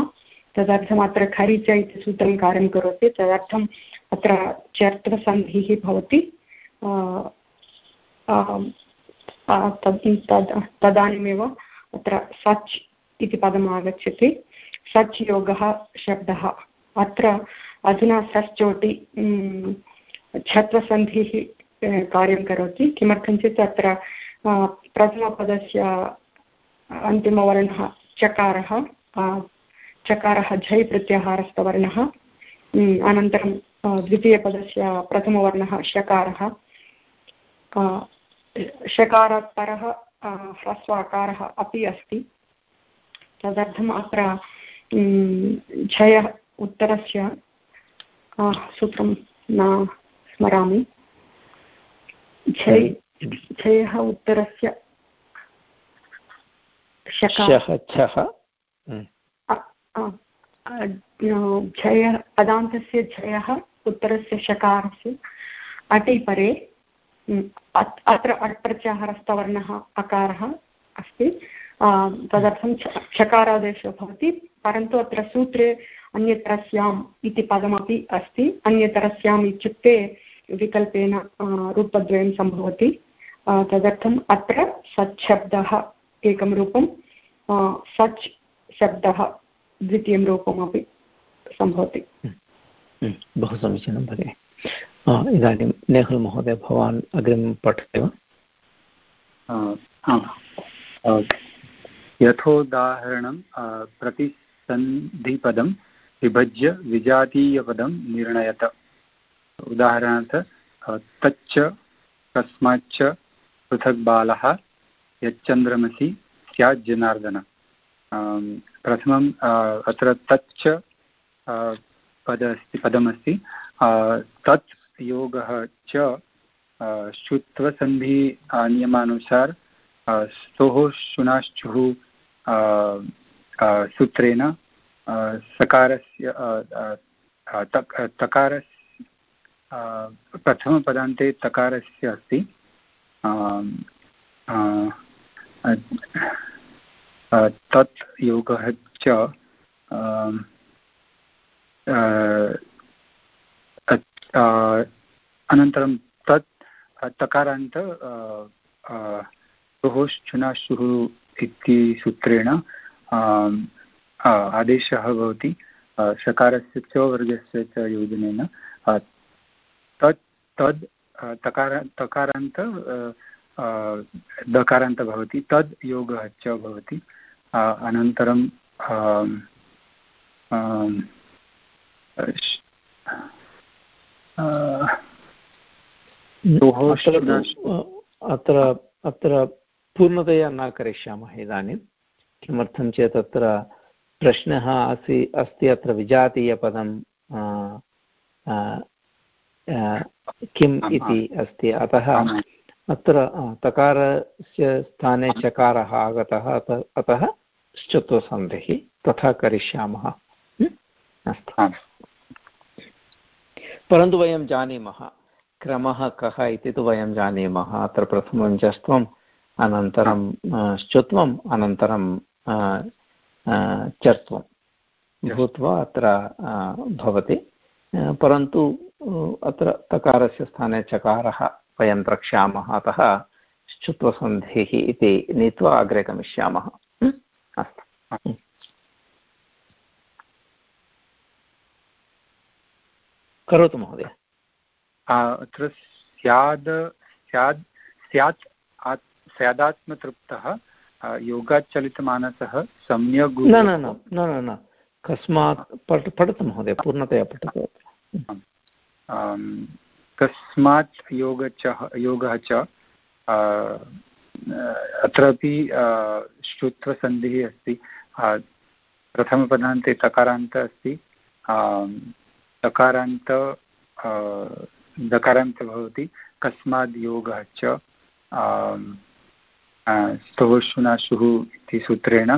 तदर्थम् अत्र खरिच इति सूत्रं कार्यं करोति। तदर्थम् अत्र चर्त्रसन्धिः भवति। तदानीमेव अत्र सच् इति पदम् आगच्छति सच् योगः शब्दः। अत्र अधुना सश्चोटि छत्वसन्धिः कार्यं करोति। किमर्थं चेत् अत्र प्रथमपदस्य अन्तिमवर्णः चकारः चकारः झै प्रत्याहारस्थवर्णः अनन्तरं द्वितीयपदस्य प्रथमवर्णः शकारः शकारात् परः ह्रस्वाकारः अपि अस्ति। तदर्थम् अत्र झयः उत्तरस्य सूत्रं न स्मरामि। झै झयः उत्तरस्य झयः पदान्तस्य झयः उत्तरस्य शकारस्य अटि परे अत्र अट् प्रत्याहारस्थवर्णः अकारः अस्ति। तदर्थं चकारादेशो भवति परन्तु अत्र सूत्रे अन्यतरस्याम् इति पदमपि अस्ति अन्यतरस्याम् इत्युक्ते विकल्पेन रूपद्वयं सम्भवति तदर्थम् अत्र सच्छब्दः एकं रूपं सच् शब्दः द्वितीयं रूपमपि सम्भवति। हम्म, हम्म, बहु समीचीनं भगिनि। इदानीं नेहल् महोदय भवान् अग्रिमं पठति वा? यथोदाहरणं प्रतिसन्धिपदं विभज्य विजातीयपदं निर्णयत। उदाहरणार्थ तच्च, कस्माच्च पृथक् बालः यच्चन्द्रमसि, स्यात् जनार्दन। प्रथमम् अत्र तच्च पद अस्ति, पदमस्ति। तत् योगः च श्रुत्वसन्धि नियमानुसार स्तोः शुनाश्चुः सूत्रेण सकारस्य तकारस्य प्रथमपदान्ते तकारस्य अस्ति। तत् योगः च अनन्तरं तत् तकारान्त शुः इति सूत्रेण आदेशः भवति सकारस्य च वर्गस्य च योजनेन तत् तद् तकार तकारान्त दकारान्त भवति तद् योगः च भवति अनन्तरं अत्र अत्र पूर्णतया न करिष्यामः इदानीं। किमर्थं चेत् अत्र प्रश्नः असि अस्ति अत्र विजातीयपदं किम् इति अस्ति। अतः अत्र तकारस्य स्थाने चकारः आगतः अतः श्चत्वसन्धिः तथा करिष्यामः। अस्तु। परन्तु वयं जानीमः क्रमः कः इति तु वयं जानीमः। अत्र प्रथमं जस्त्वं अनन्तरं श्चुत्वम् अनन्तरं चर्त्वं भूत्वा अत्र भवति परन्तु अत्र तकारस्य स्थाने चकारः वयं द्रक्ष्यामः अतः श्चुत्वसन्धिः इति नीत्वा अग्रे गमिष्यामः। अस्तु। करोतु महोदय। अत्र स्याद् स्याद् स्यात् स्यादात्मतृप्तः योगात् चलितमानसः सम्यक् न न न न न कस्मात् पठ पठतु महोदय पूर्णतया पठतु कस्मात् योगच योगः च अत्रापि श्रुत्वसन्धिः अस्ति प्रथमपदान्ते तकारान्त अस्ति तकारान्त दकारान्त भवति कस्माद् योगः च स्तोषुनाशुः इति सूत्रेण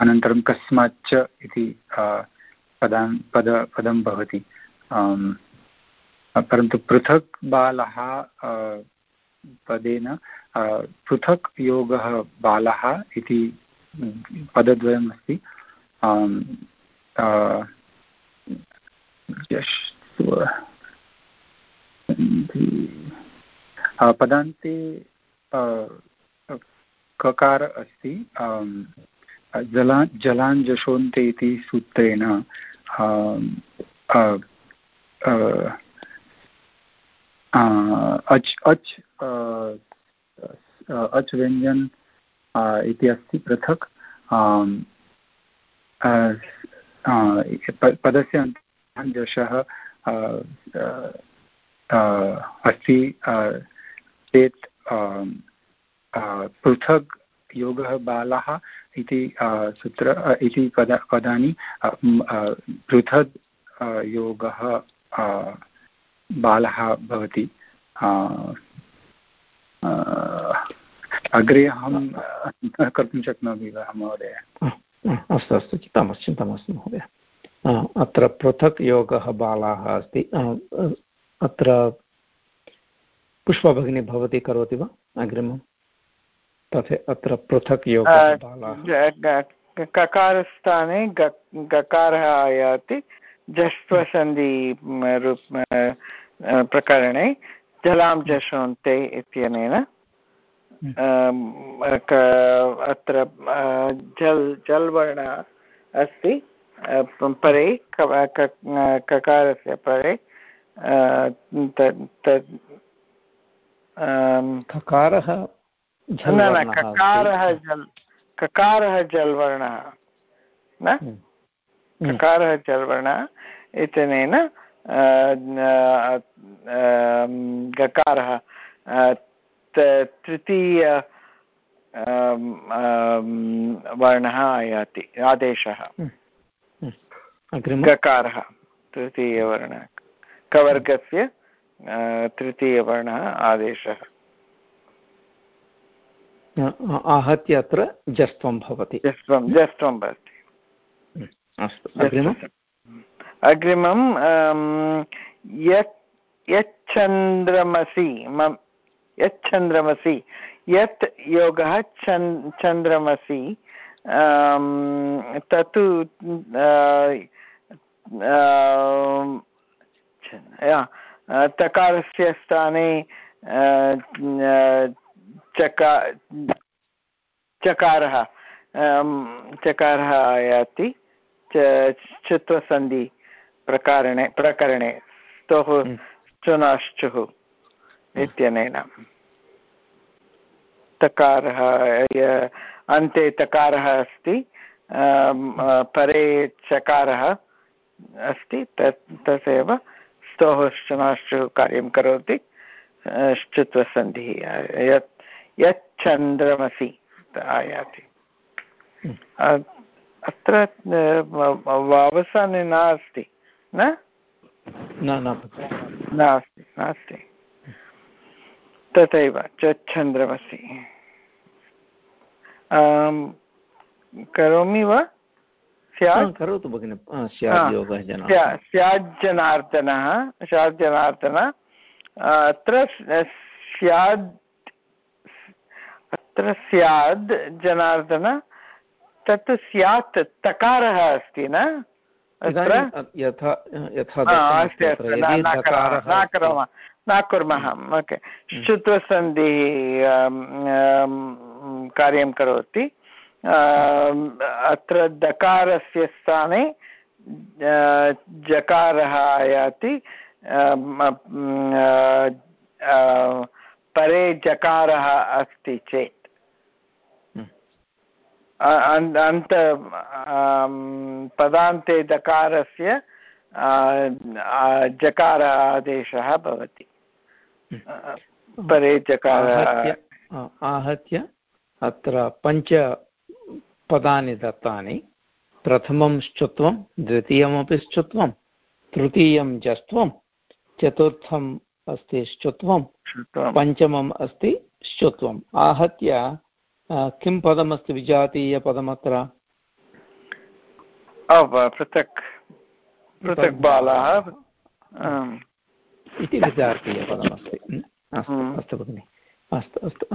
अनन्तरं कस्माच्च इति पदान्, पद, पदं भवति। परन्तु पृथक् बालः पदेन पृथक् योगः बालः इति पदद्वयम् अस्ति। पदान्ते ककार अस्ति जला, जलाञ्जशोन्ते इति सूत्रेण अच् अच् अच् व्यञ्जन् इति अस्ति पृथक् पदस्य अन्तः जशः अस्ति चेत् पृथक् योगः बालः इति सूत्र इति पद, पदानि पृथक् योगः बालः भवति। अग्रे अहं कर्तुं शक्नोमि वा महोदय? अस्तु अस्तु चिन्ता मास्तु चिन्ता मास्तु महोदय अत्र पृथक् योगः बालाः अस्ति। अत्र पुष्पभगिनी भवती करोति वा अग्रिमं? तथा अत्र पृथक् योगः ककारस्थाने गकारः आयाति जस्त्वसन्धि रूप प्रकरणे जलां जशोन्ते इत्यनेन अत्र जल् जल् वर्णः अस्ति परे ककारस्य परे ककारः न न ककारः जल् ककारः जल्वर्णः न? ककारः जल्वर्णः इत्यनेन गकारः तृतीय वर्णः आयाति आदेशः। गकारः तृतीयवर्णः कवर्गस्य तृतीयवर्णः आदेशः। आहत्य अत्र जस्त्वं भवति। जस्त्वं जस्त्वं भवति। अस्तु अग्रिमम्? अग्रिमं मम यच्चन्द्रमसि यत् योगः चन् चन्द्रमसि तत्तु तकारस्य स्थाने चका चकारः चकारः आयाति चित्वसन्धि प्रकारणे प्रकरणे स्तोः चुनाश्चुः इत्यनेन। तकारः अन्ते तकारः अस्ति परे चकारः अस्ति तत् तदेव स्तोः श्चुनाश्चुः कार्यं करोति श्चुत्वसन्धिः यत् यच्चन्द्रमसि आयाति। अत्र वावसाने नास्ति न? नास्ति नास्ति। तथैव चन्द्रमसि। करोमि वा? स्यात्? करोतु भगिनि। स्याज्जनार्दनः स्याज्जनार्दन। अत्र स्याद् अत्र स्याद् जनार्दन तत् स्यात् तकारः अस्ति न? न कुर्मः ओके। श्रुत्वसन्धिः कार्यं करोति। अत्र दकारस्य स्थाने जकारः आयाति परे जकारः अस्ति चेत्। अन्त पदान्ते दकारस्य जकार आदेशः भवति। परे जकार आहत्य अत्र पञ्च पदानि दत्तानि। प्रथमं श्चुत्वं द्वितीयमपि श्चुत्वं तृतीयं जस्त्वं चतुर्थम् अस्ति श्चुत्वं पञ्चमम् अस्ति श्चुत्वम्। आहत्य किं पदमस्ति विजातीयपदमत्र? पृथक् पृथक् बालाः इति विजातीयपदमस्ति। अस्तु अस्तु भगिनि। अस्तु अस्तु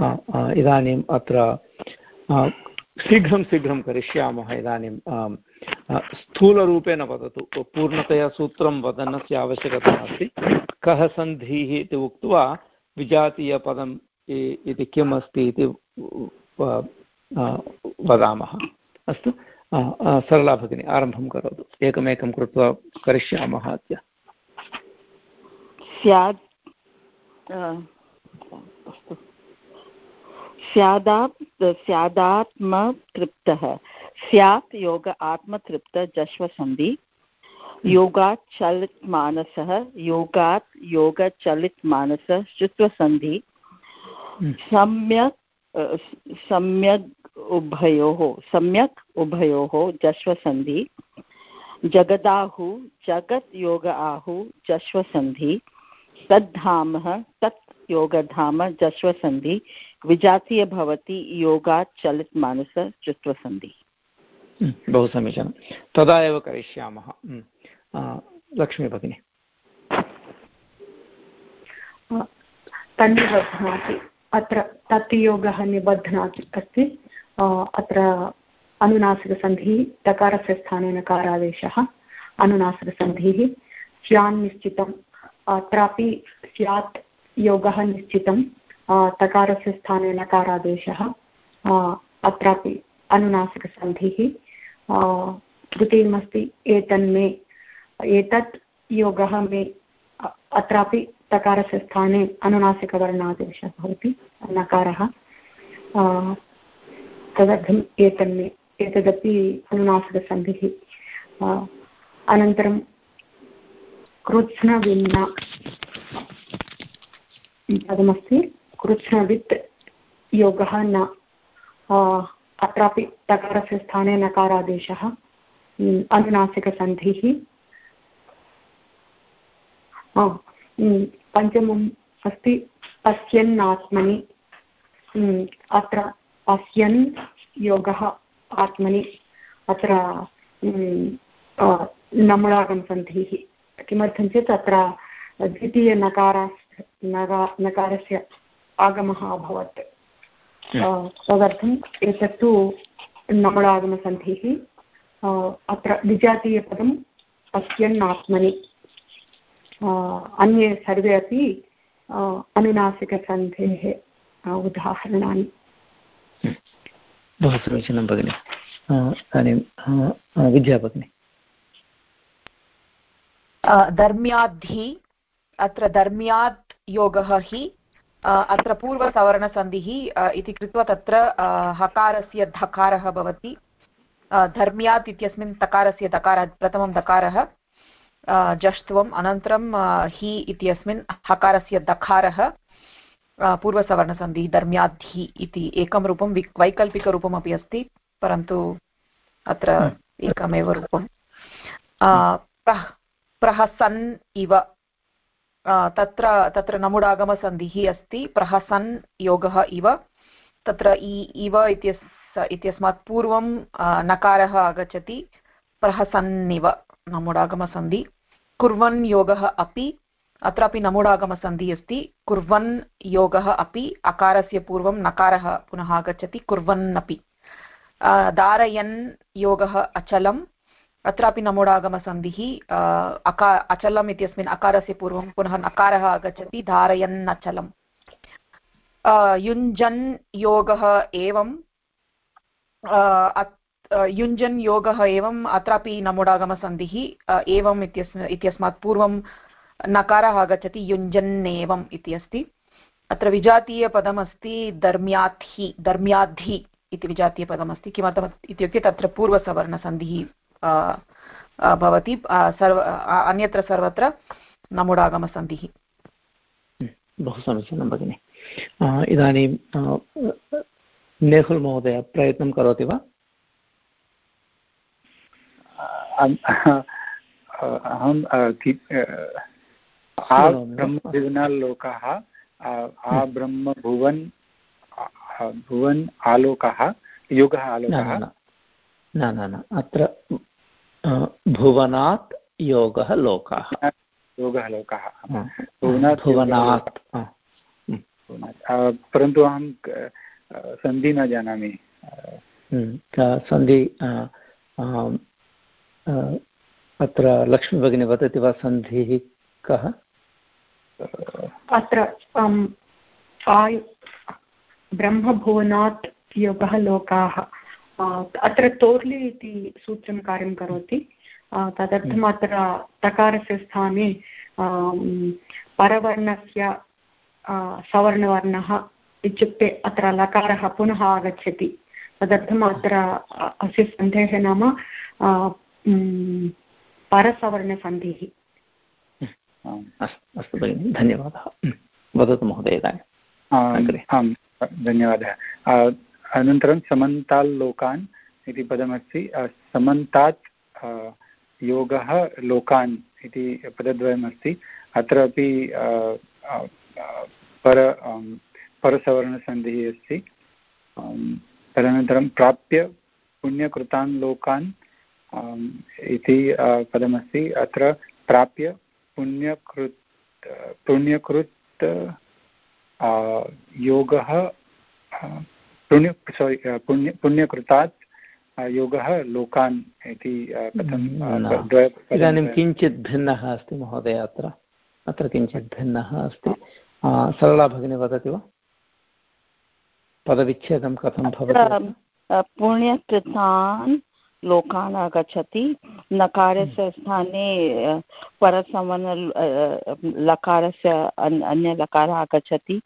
इदानीम् अत्र शीघ्रं शीघ्रं करिष्यामः इदानीं स्थूलरूपेण वदतु, पूर्णतया सूत्रं वदनस्य आवश्यकता नास्ति कः सन्धिः इति उक्त्वा विजातीयपदम् इति किम् अस्ति इति वदामः। अस्तु सरला भगिनी, आरम्भं करोतु। एकमेकं कृत्वा करिष्यामः अद्य। स्यात् अस्तु। स्यादात् स्यादात्मतृप्तः। स्यात् योग आत्मतृप्त जश्वसन्धि। योगात् चलित् मानसः योगात् योगचलित् मानसः श्रुत्वसन्धि हम्म। सम्यक् सम्यक् उभयोः सम्यक् उभयोः जश्वसन्धि। जगदाहु जगत् योग आहु जश्वसन्धि। तद्धामः तत् योगधाम जश्वसन्धि। विजातीय भवति योगात् चलित् मानस चित्वसन्धि हम्म, बहु समीचीनं। तदा एव करिष्यामः। हम्म, लक्ष्मी भगिनी तन्निबध्नाति अत्र तत् योगः निबध्नाति अस्ति। अत्र अनुनासिकसन्धिः तकारस्य स्थाने नकारादेशः अनुनासिकसन्धिः स्यान्निश्चितम्। अत्रापि स्यात् योगः निश्चितं तकारस्य स्थाने नकारादेशः अत्रापि अनुनासिकसन्धिः तृतीयमस्ति एतन्मे एतत् योगः मे अत्रापि तकारस्य स्थाने अनुनासिकवर्णादेशः भवति, नकारः। तदर्थम् एतन्मे एतदपि अनुनासिकसन्धिः। अनन्तरं कृत्स्नविन्ना पदमस्ति कृत्स्नवित् योगः न अत्रापि तकारस्य स्थाने नकारादेशः अनुनासिकसन्धिः। पञ्चमम् अस्ति पश्यन्नात्मनि अत्र पश्यन् योगः आत्मनि, अत्र नमुलागमसन्धिः किमर्थं चेत् अत्र द्वितीयनकारा नकारस्य आगमः अभवत्। तदर्थम् एतत्तु नमलागमसन्धिः अत्र विजातीयपदं पश्यन्नात्मनि। अन्ये सर्वे अपि अनुनासिकसन्धेः उदाहरणानि। बहु समीचीनं भगिनि। इदानीं विद्या भगिनि। धर्म्याद्धि अत्र धर्म्यात् योगः हि अत्र पूर्वसवर्णसन्धिः इति कृत्वा तत्र हकारस्य धकारः भवति। धर्म्यात् इत्यस्मिन् तकारस्य दकार प्रथमं दकारः जष्ट्वम् अनन्तरं हि इत्यस्मिन् हकारस्य दकारः पूर्वसवर्णसन्धिः धर्म्याद्धि इति एकं रूपं वैकल्पिकरूपमपि अस्ति परन्तु अत्र एकमेव रूपं प्रहसन् इव। तत्र तत्र नमुडागमसन्धिः अस्ति, प्रहसन् योगः इव। तत्र इ, इव इत्यस् इत्यस्मात् पूर्वं नकारः आगच्छति, प्रहसन्निव नमुडागमसन्धि। कुर्वन् योगः अपि, अत्रापि नमोडागमसन्धिः अस्ति, कुर्वन् योगः अपि, अकारस्य पूर्वं नकारः पुनः आगच्छति कुर्वन् अपि धारयन् योगः अचलम् अत्रापि नमोडागमसन्धिः अका, अचलम् इत्यस्मिन् अकारस्य पूर्वं पुनः नकारः आगच्छति धारयन् अचलम् युञ्जन् योगः एवं युञ्जन् योगः एवम् अत्रापि नमोडागमसन्धिः एवम् इत्यस्म इत्यस्मात् पूर्वं नकारः आगच्छति, युञ्जन्नेवम् इति अस्ति। अत्र विजातीयपदमस्ति धर्म्याद्धि धर्म्याद्धि इति विजातीयपदमस्ति, किमर्थम् इत्युक्ते तत्र पूर्वसवर्णसन्धिः भवति सर्व अन्यत्र सर्वत्र नमुडागमसन्धिः। बहु समीचीनं भगिनि। इदानीं नेहुल् महोदय प्रयत्नं करोति वा? अहं आ ब्रह्मभुवनालोकः आ ब्रह्मभुवन् भुवन् आलोकः युगः आलोकः। न न न अत्र भुवनात् योगः लोकः। योगः लोकः भुवनात् परन्तु अहं सन्धि न जानामि। सन्धि अत्र लक्ष्मीभगिनी वदति वा सन्धिः कः? अत्र ब्रह्मभुवनात् योगः लोकाः। अत्र तोर्लि इति सूत्रं कार्यं करोति। तदर्थम् अत्र तकारस्य स्थाने परवर्णस्य सवर्णवर्णः इत्युक्ते अत्र लकारः पुनः आगच्छति। तदर्थम् अत्र अस्य सन्धेः नाम परसवर्णसन्धिः। अस्तु भगिनि धन्यवादः। वदतु महोदय इदानीम् आम् धन्यवादः। अनन्तरं समन्ताल्लोकान् इति पदमस्ति। समन्तात् योगः लोकान् इति पदद्वयमस्ति। अत्र अपि पर परसवर्णसन्धिः अस्ति। तदनन्तरं प्राप्य पुण्यकृतान् लोकान् इति पदमस्ति। अत्र प्राप्य पुण्यकृत् पुण्यकृत् योगः पुण्य सोरि पुण्य पुण्यकृतात् योगः लोकान् इति कथं इदानीं किञ्चित् भिन्नः अस्ति महोदय अत्र। अत्र किञ्चित् भिन्नः अस्ति। सरला भगिनी वदति वा? पदविच्छेदं कथं भवति? पुण्यकृतान् लोकान् आगच्छति। नकारस्य स्थाने परसमन लकारस्य अन्यलकारः आगच्छति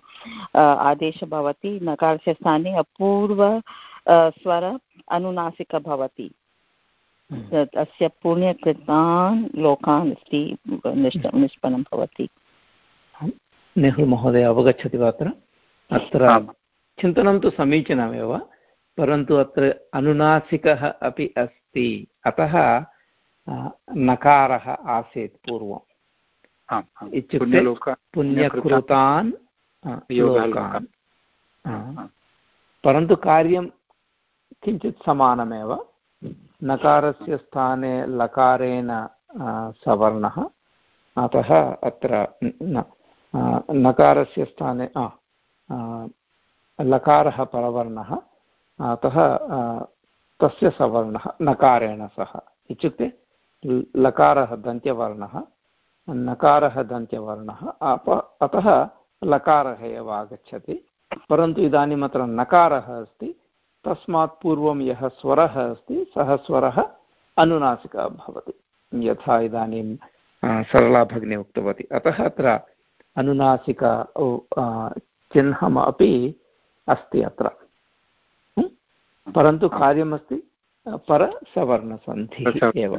आदेशः भवति। नकारस्य स्थाने अपूर्व स्वर अनुनासिकः भवति। अस्य पुण्यकृतान् लोकान् अस्ति निष्पन्नं भवति। नेहरू महोदय अवगच्छति वा अत्र? अत्र चिन्तनं तु समीचीनमेव। परन्तु अत्र अनुनासिकः अपि अस्ति। अतः नकारः आसीत् पूर्वम्। इत्युक्ते पुण्यकृतान् योगान् परन्तु कार्यं किञ्चित् समानमेव। नकारस्य स्थाने लकारेण सवर्णः। अतः अत्र नकारस्य स्थाने लकारः परवर्णः। अतः तस्य सवर्णः, नकारेण सह। इत्युक्ते लकारः दन्त्यवर्णः, नकारः दन्त्यवर्णः अतः लकारः एव आगच्छति। परन्तु इदानीम् अत्र नकारः अस्ति, तस्मात् पूर्वं यः स्वरः अस्ति, सः स्वरः अनुनासिकः भवति, यथा इदानीं सरला उक्तवती। अतः अत्र अनुनासिक चिह्नम् अपि अस्ति अत्र। परन्तु कार्यमस्ति परसवर्णसन्धिः एव।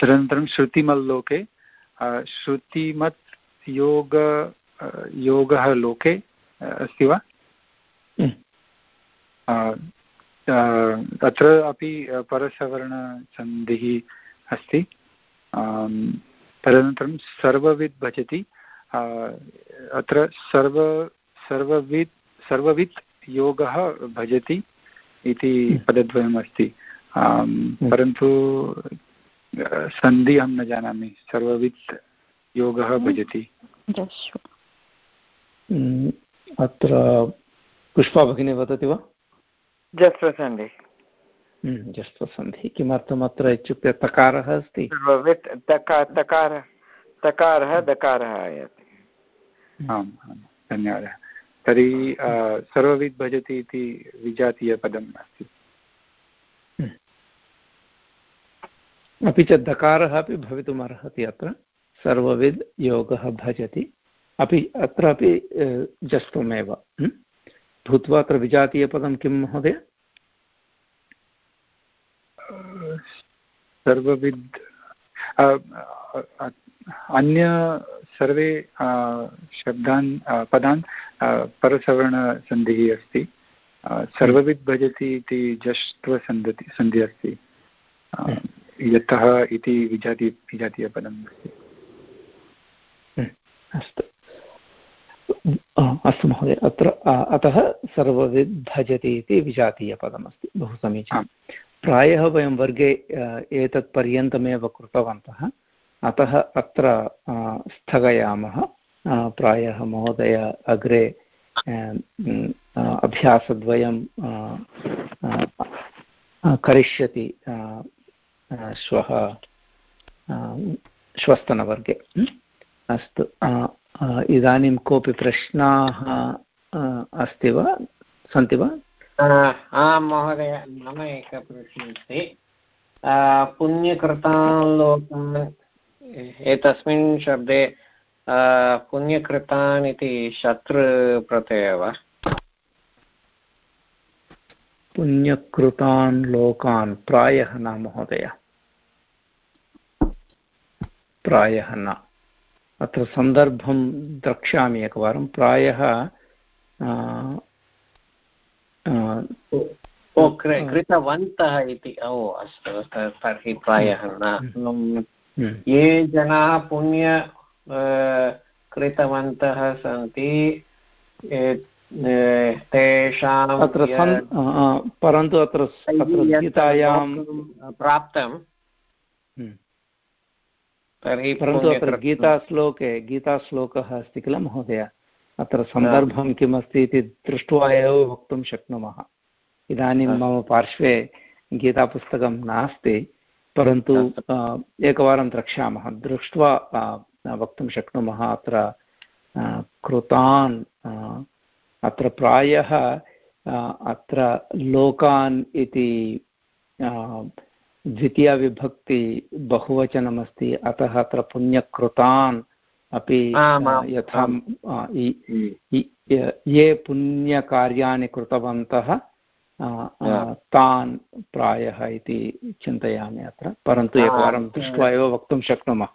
तदनन्तरं श्रुतिमल्लोके श्रुतिमत् योग योगः लोके अस्ति वा? तत्र अपि परसवर्णसन्धिः अस्ति। तदनन्तरं सर्वविद् भजति। अत्र सर्व सर्ववित् सर्ववित् योगः भजति इति। पदद्वयमस्ति। परन्तु सन्धि अहं न जानामि। सर्ववित् योगः भजति। अत्र पुष्पा भगिनी वदति वा? जस्वसन्धि। जस्वसन्धि। किमर्थम् अत्र इत्युक्ते तकारः अस्ति? सर्ववित् तकारः तकारः दकारः आयाति। आम् आम्। धन्यवादः। तर्हि सर्वविद् भजति इति विजातीयपदम् अस्ति। अपि च दकारः अपि भवितुमर्हति अत्र। सर्वविद् योगः भजति। अपि अत्रापि जस्त्वमेव। भूत्वा अत्र विजातीयपदं किं महोदय? सर्वविद् अन्य सर्वे शब्दान् पदान् परसवर्णसन्धिः अस्ति। सर्वविद् भजति इति जष्ट्वसन्धति सन्धिः अस्ति। यतः इति विजाति विजातीयपदम् अस्ति। अस्तु। अस्तु महोदय अत्र अतः सर्वविद् भजति इति विजातीयपदमस्ति बहु समीचीनं। प्रायः वयं वर्गे एतत् पर्यन्तमेव कृतवन्तः। अतः अत्र स्थगयामः। प्रायः महोदय अग्रे अभ्यासद्वयं करिष्यति श्वः श्वस्तनवर्गे। अस्तु इदानीं कोऽपि प्रश्नाः अस्ति वा? सन्ति वा? आं महोदय, मम एकः प्रश्नः अस्ति पुण्यकृतान् एतस्मिन् शब्दे पुण्यकृतान् इति शत्रुप्रत्ययः वा? पुण्यकृतान् लोकान् प्रायः न महोदय। प्रायः न। अत्र सन्दर्भं द्रक्ष्यामि एकवारं। प्रायः कृतवन्तः इति। ओ अस्तु तर्हि प्रायः न ये जनाः पुण्य कृतवन्तः सन्ति तेषाम् अत्र परन्तु अत्र गीतायां प्राप्तं तर्हि परन्तु अत्र गीताश्लोके गीताश्लोकः अस्ति किल महोदय? अत्र सन्दर्भं किमस्ति इति दृष्ट्वा एव वक्तुं शक्नुमः। इदानीं मम पार्श्वे गीतापुस्तकं नास्ति। परन्तु एकवारं द्रक्ष्यामः। दृष्ट्वा वक्तुं शक्नुमः अत्र कृतान् अत्र प्रायः अत्र लोकान् इति द्वितीयाविभक्ति बहुवचनमस्ति। अतः अत्र पुण्यकृतान् अपि यथा ये पुण्यकार्याणि कृतवन्तः तान् प्रायः इति चिन्तयामि अत्र परन्तु एकवारं दृष्ट्वा एव वक्तुं शक्नुमः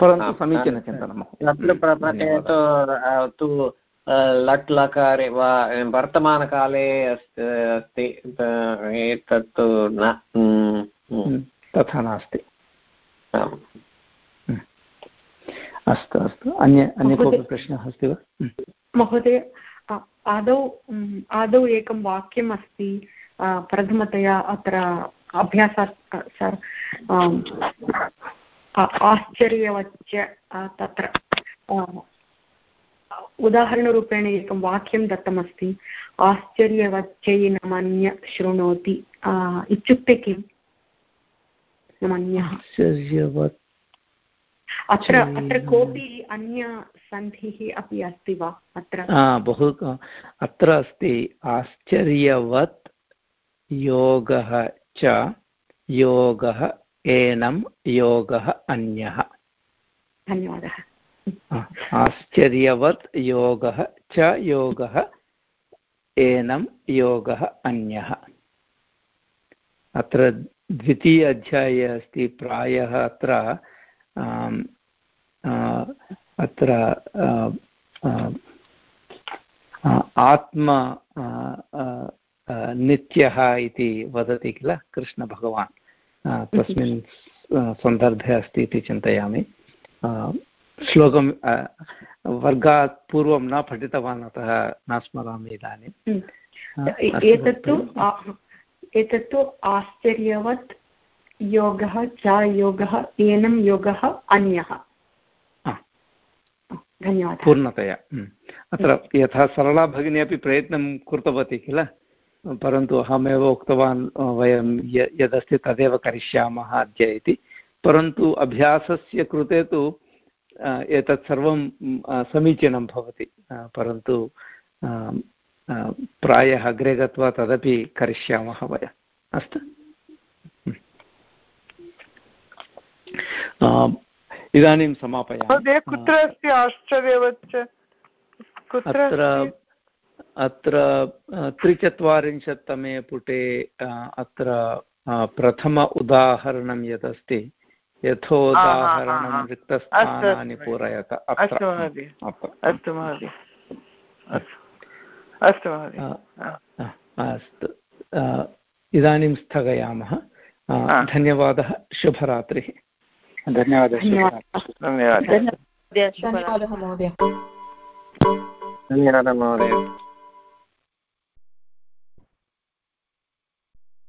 परन्तु समीचीनचिन्तनं तु लट् लकारे वा वर्तमानकाले अस्ति एतत्तु न तथा नास्ति। अस्तु अस्तु। अन्य अन्य कोऽपि प्रश्नः अस्ति वा? महोदय आदौ आदौ एकं वाक्यम् अस्ति प्रथमतया अत्र अभ्यासात् आश्चर्यवच्च तत्र उदाहरणरूपेण एकं वाक्यं दत्तमस्ति आश्चर्यवच्चैनमन्य शृणोति इत्युक्ते किम्? नमन्यः अत्र अत्र कोऽपि अन्यसन्धिः अपि अस्ति वा अत्र? बहु अत्र अस्ति आश्चर्यवत् योगः च योगः एनं योगः अन्यः। धन्यवादः। आश्चर्यवत् योगः च योगः एनं योगः अन्यः। अत्र द्वितीय अध्याये अस्ति प्रायः अत्र अत्र आत्म नित्यः इति वदति किल? कृष्णभगवान्। तस्मिन् [LAUGHS] सन्दर्भे अस्ति इति चिन्तयामि। श्लोकं वर्गात् पूर्वं न पठितवान् अतः न स्मरामि इदानीम् एतत्तु एतत्तु आश्चर्यवत् योगः च योगः एनं योगः अन्यः। धन्यवादः। पूर्णतया। अत्र यथा सरला भगिनी अपि प्रयत्नं कृतवती किल? परन्तु अहमेव उक्तवान् वयं यदस्ति तदेव करिष्यामः अद्य इति। परन्तु अभ्यासस्य कृते तु एतत् सर्वं समीचीनं भवति। परन्तु प्रायः अग्रे गत्वा तदपि करिष्यामः वयम्। अस्तु। इदानीं समापयामि। कुत्र अस्ति? आश्चर्यवच्च अत्र अत्र त्रिचत्वारिंशत्तमे पुटे अत्र प्रथम उदाहरणं यदस्ति। यथोदाहरणं रिक्तस्थानानि पूरयत। अस्तु महोदय। अस्तु महोदय। अस्तु। महोदय। अस्तु। इदानीं स्थगयामः। धन्यवादः। शुभरात्रिः। धन्यवादः धन्यवादः। धन्यवादः महोदय। धन्यवादः महोदय।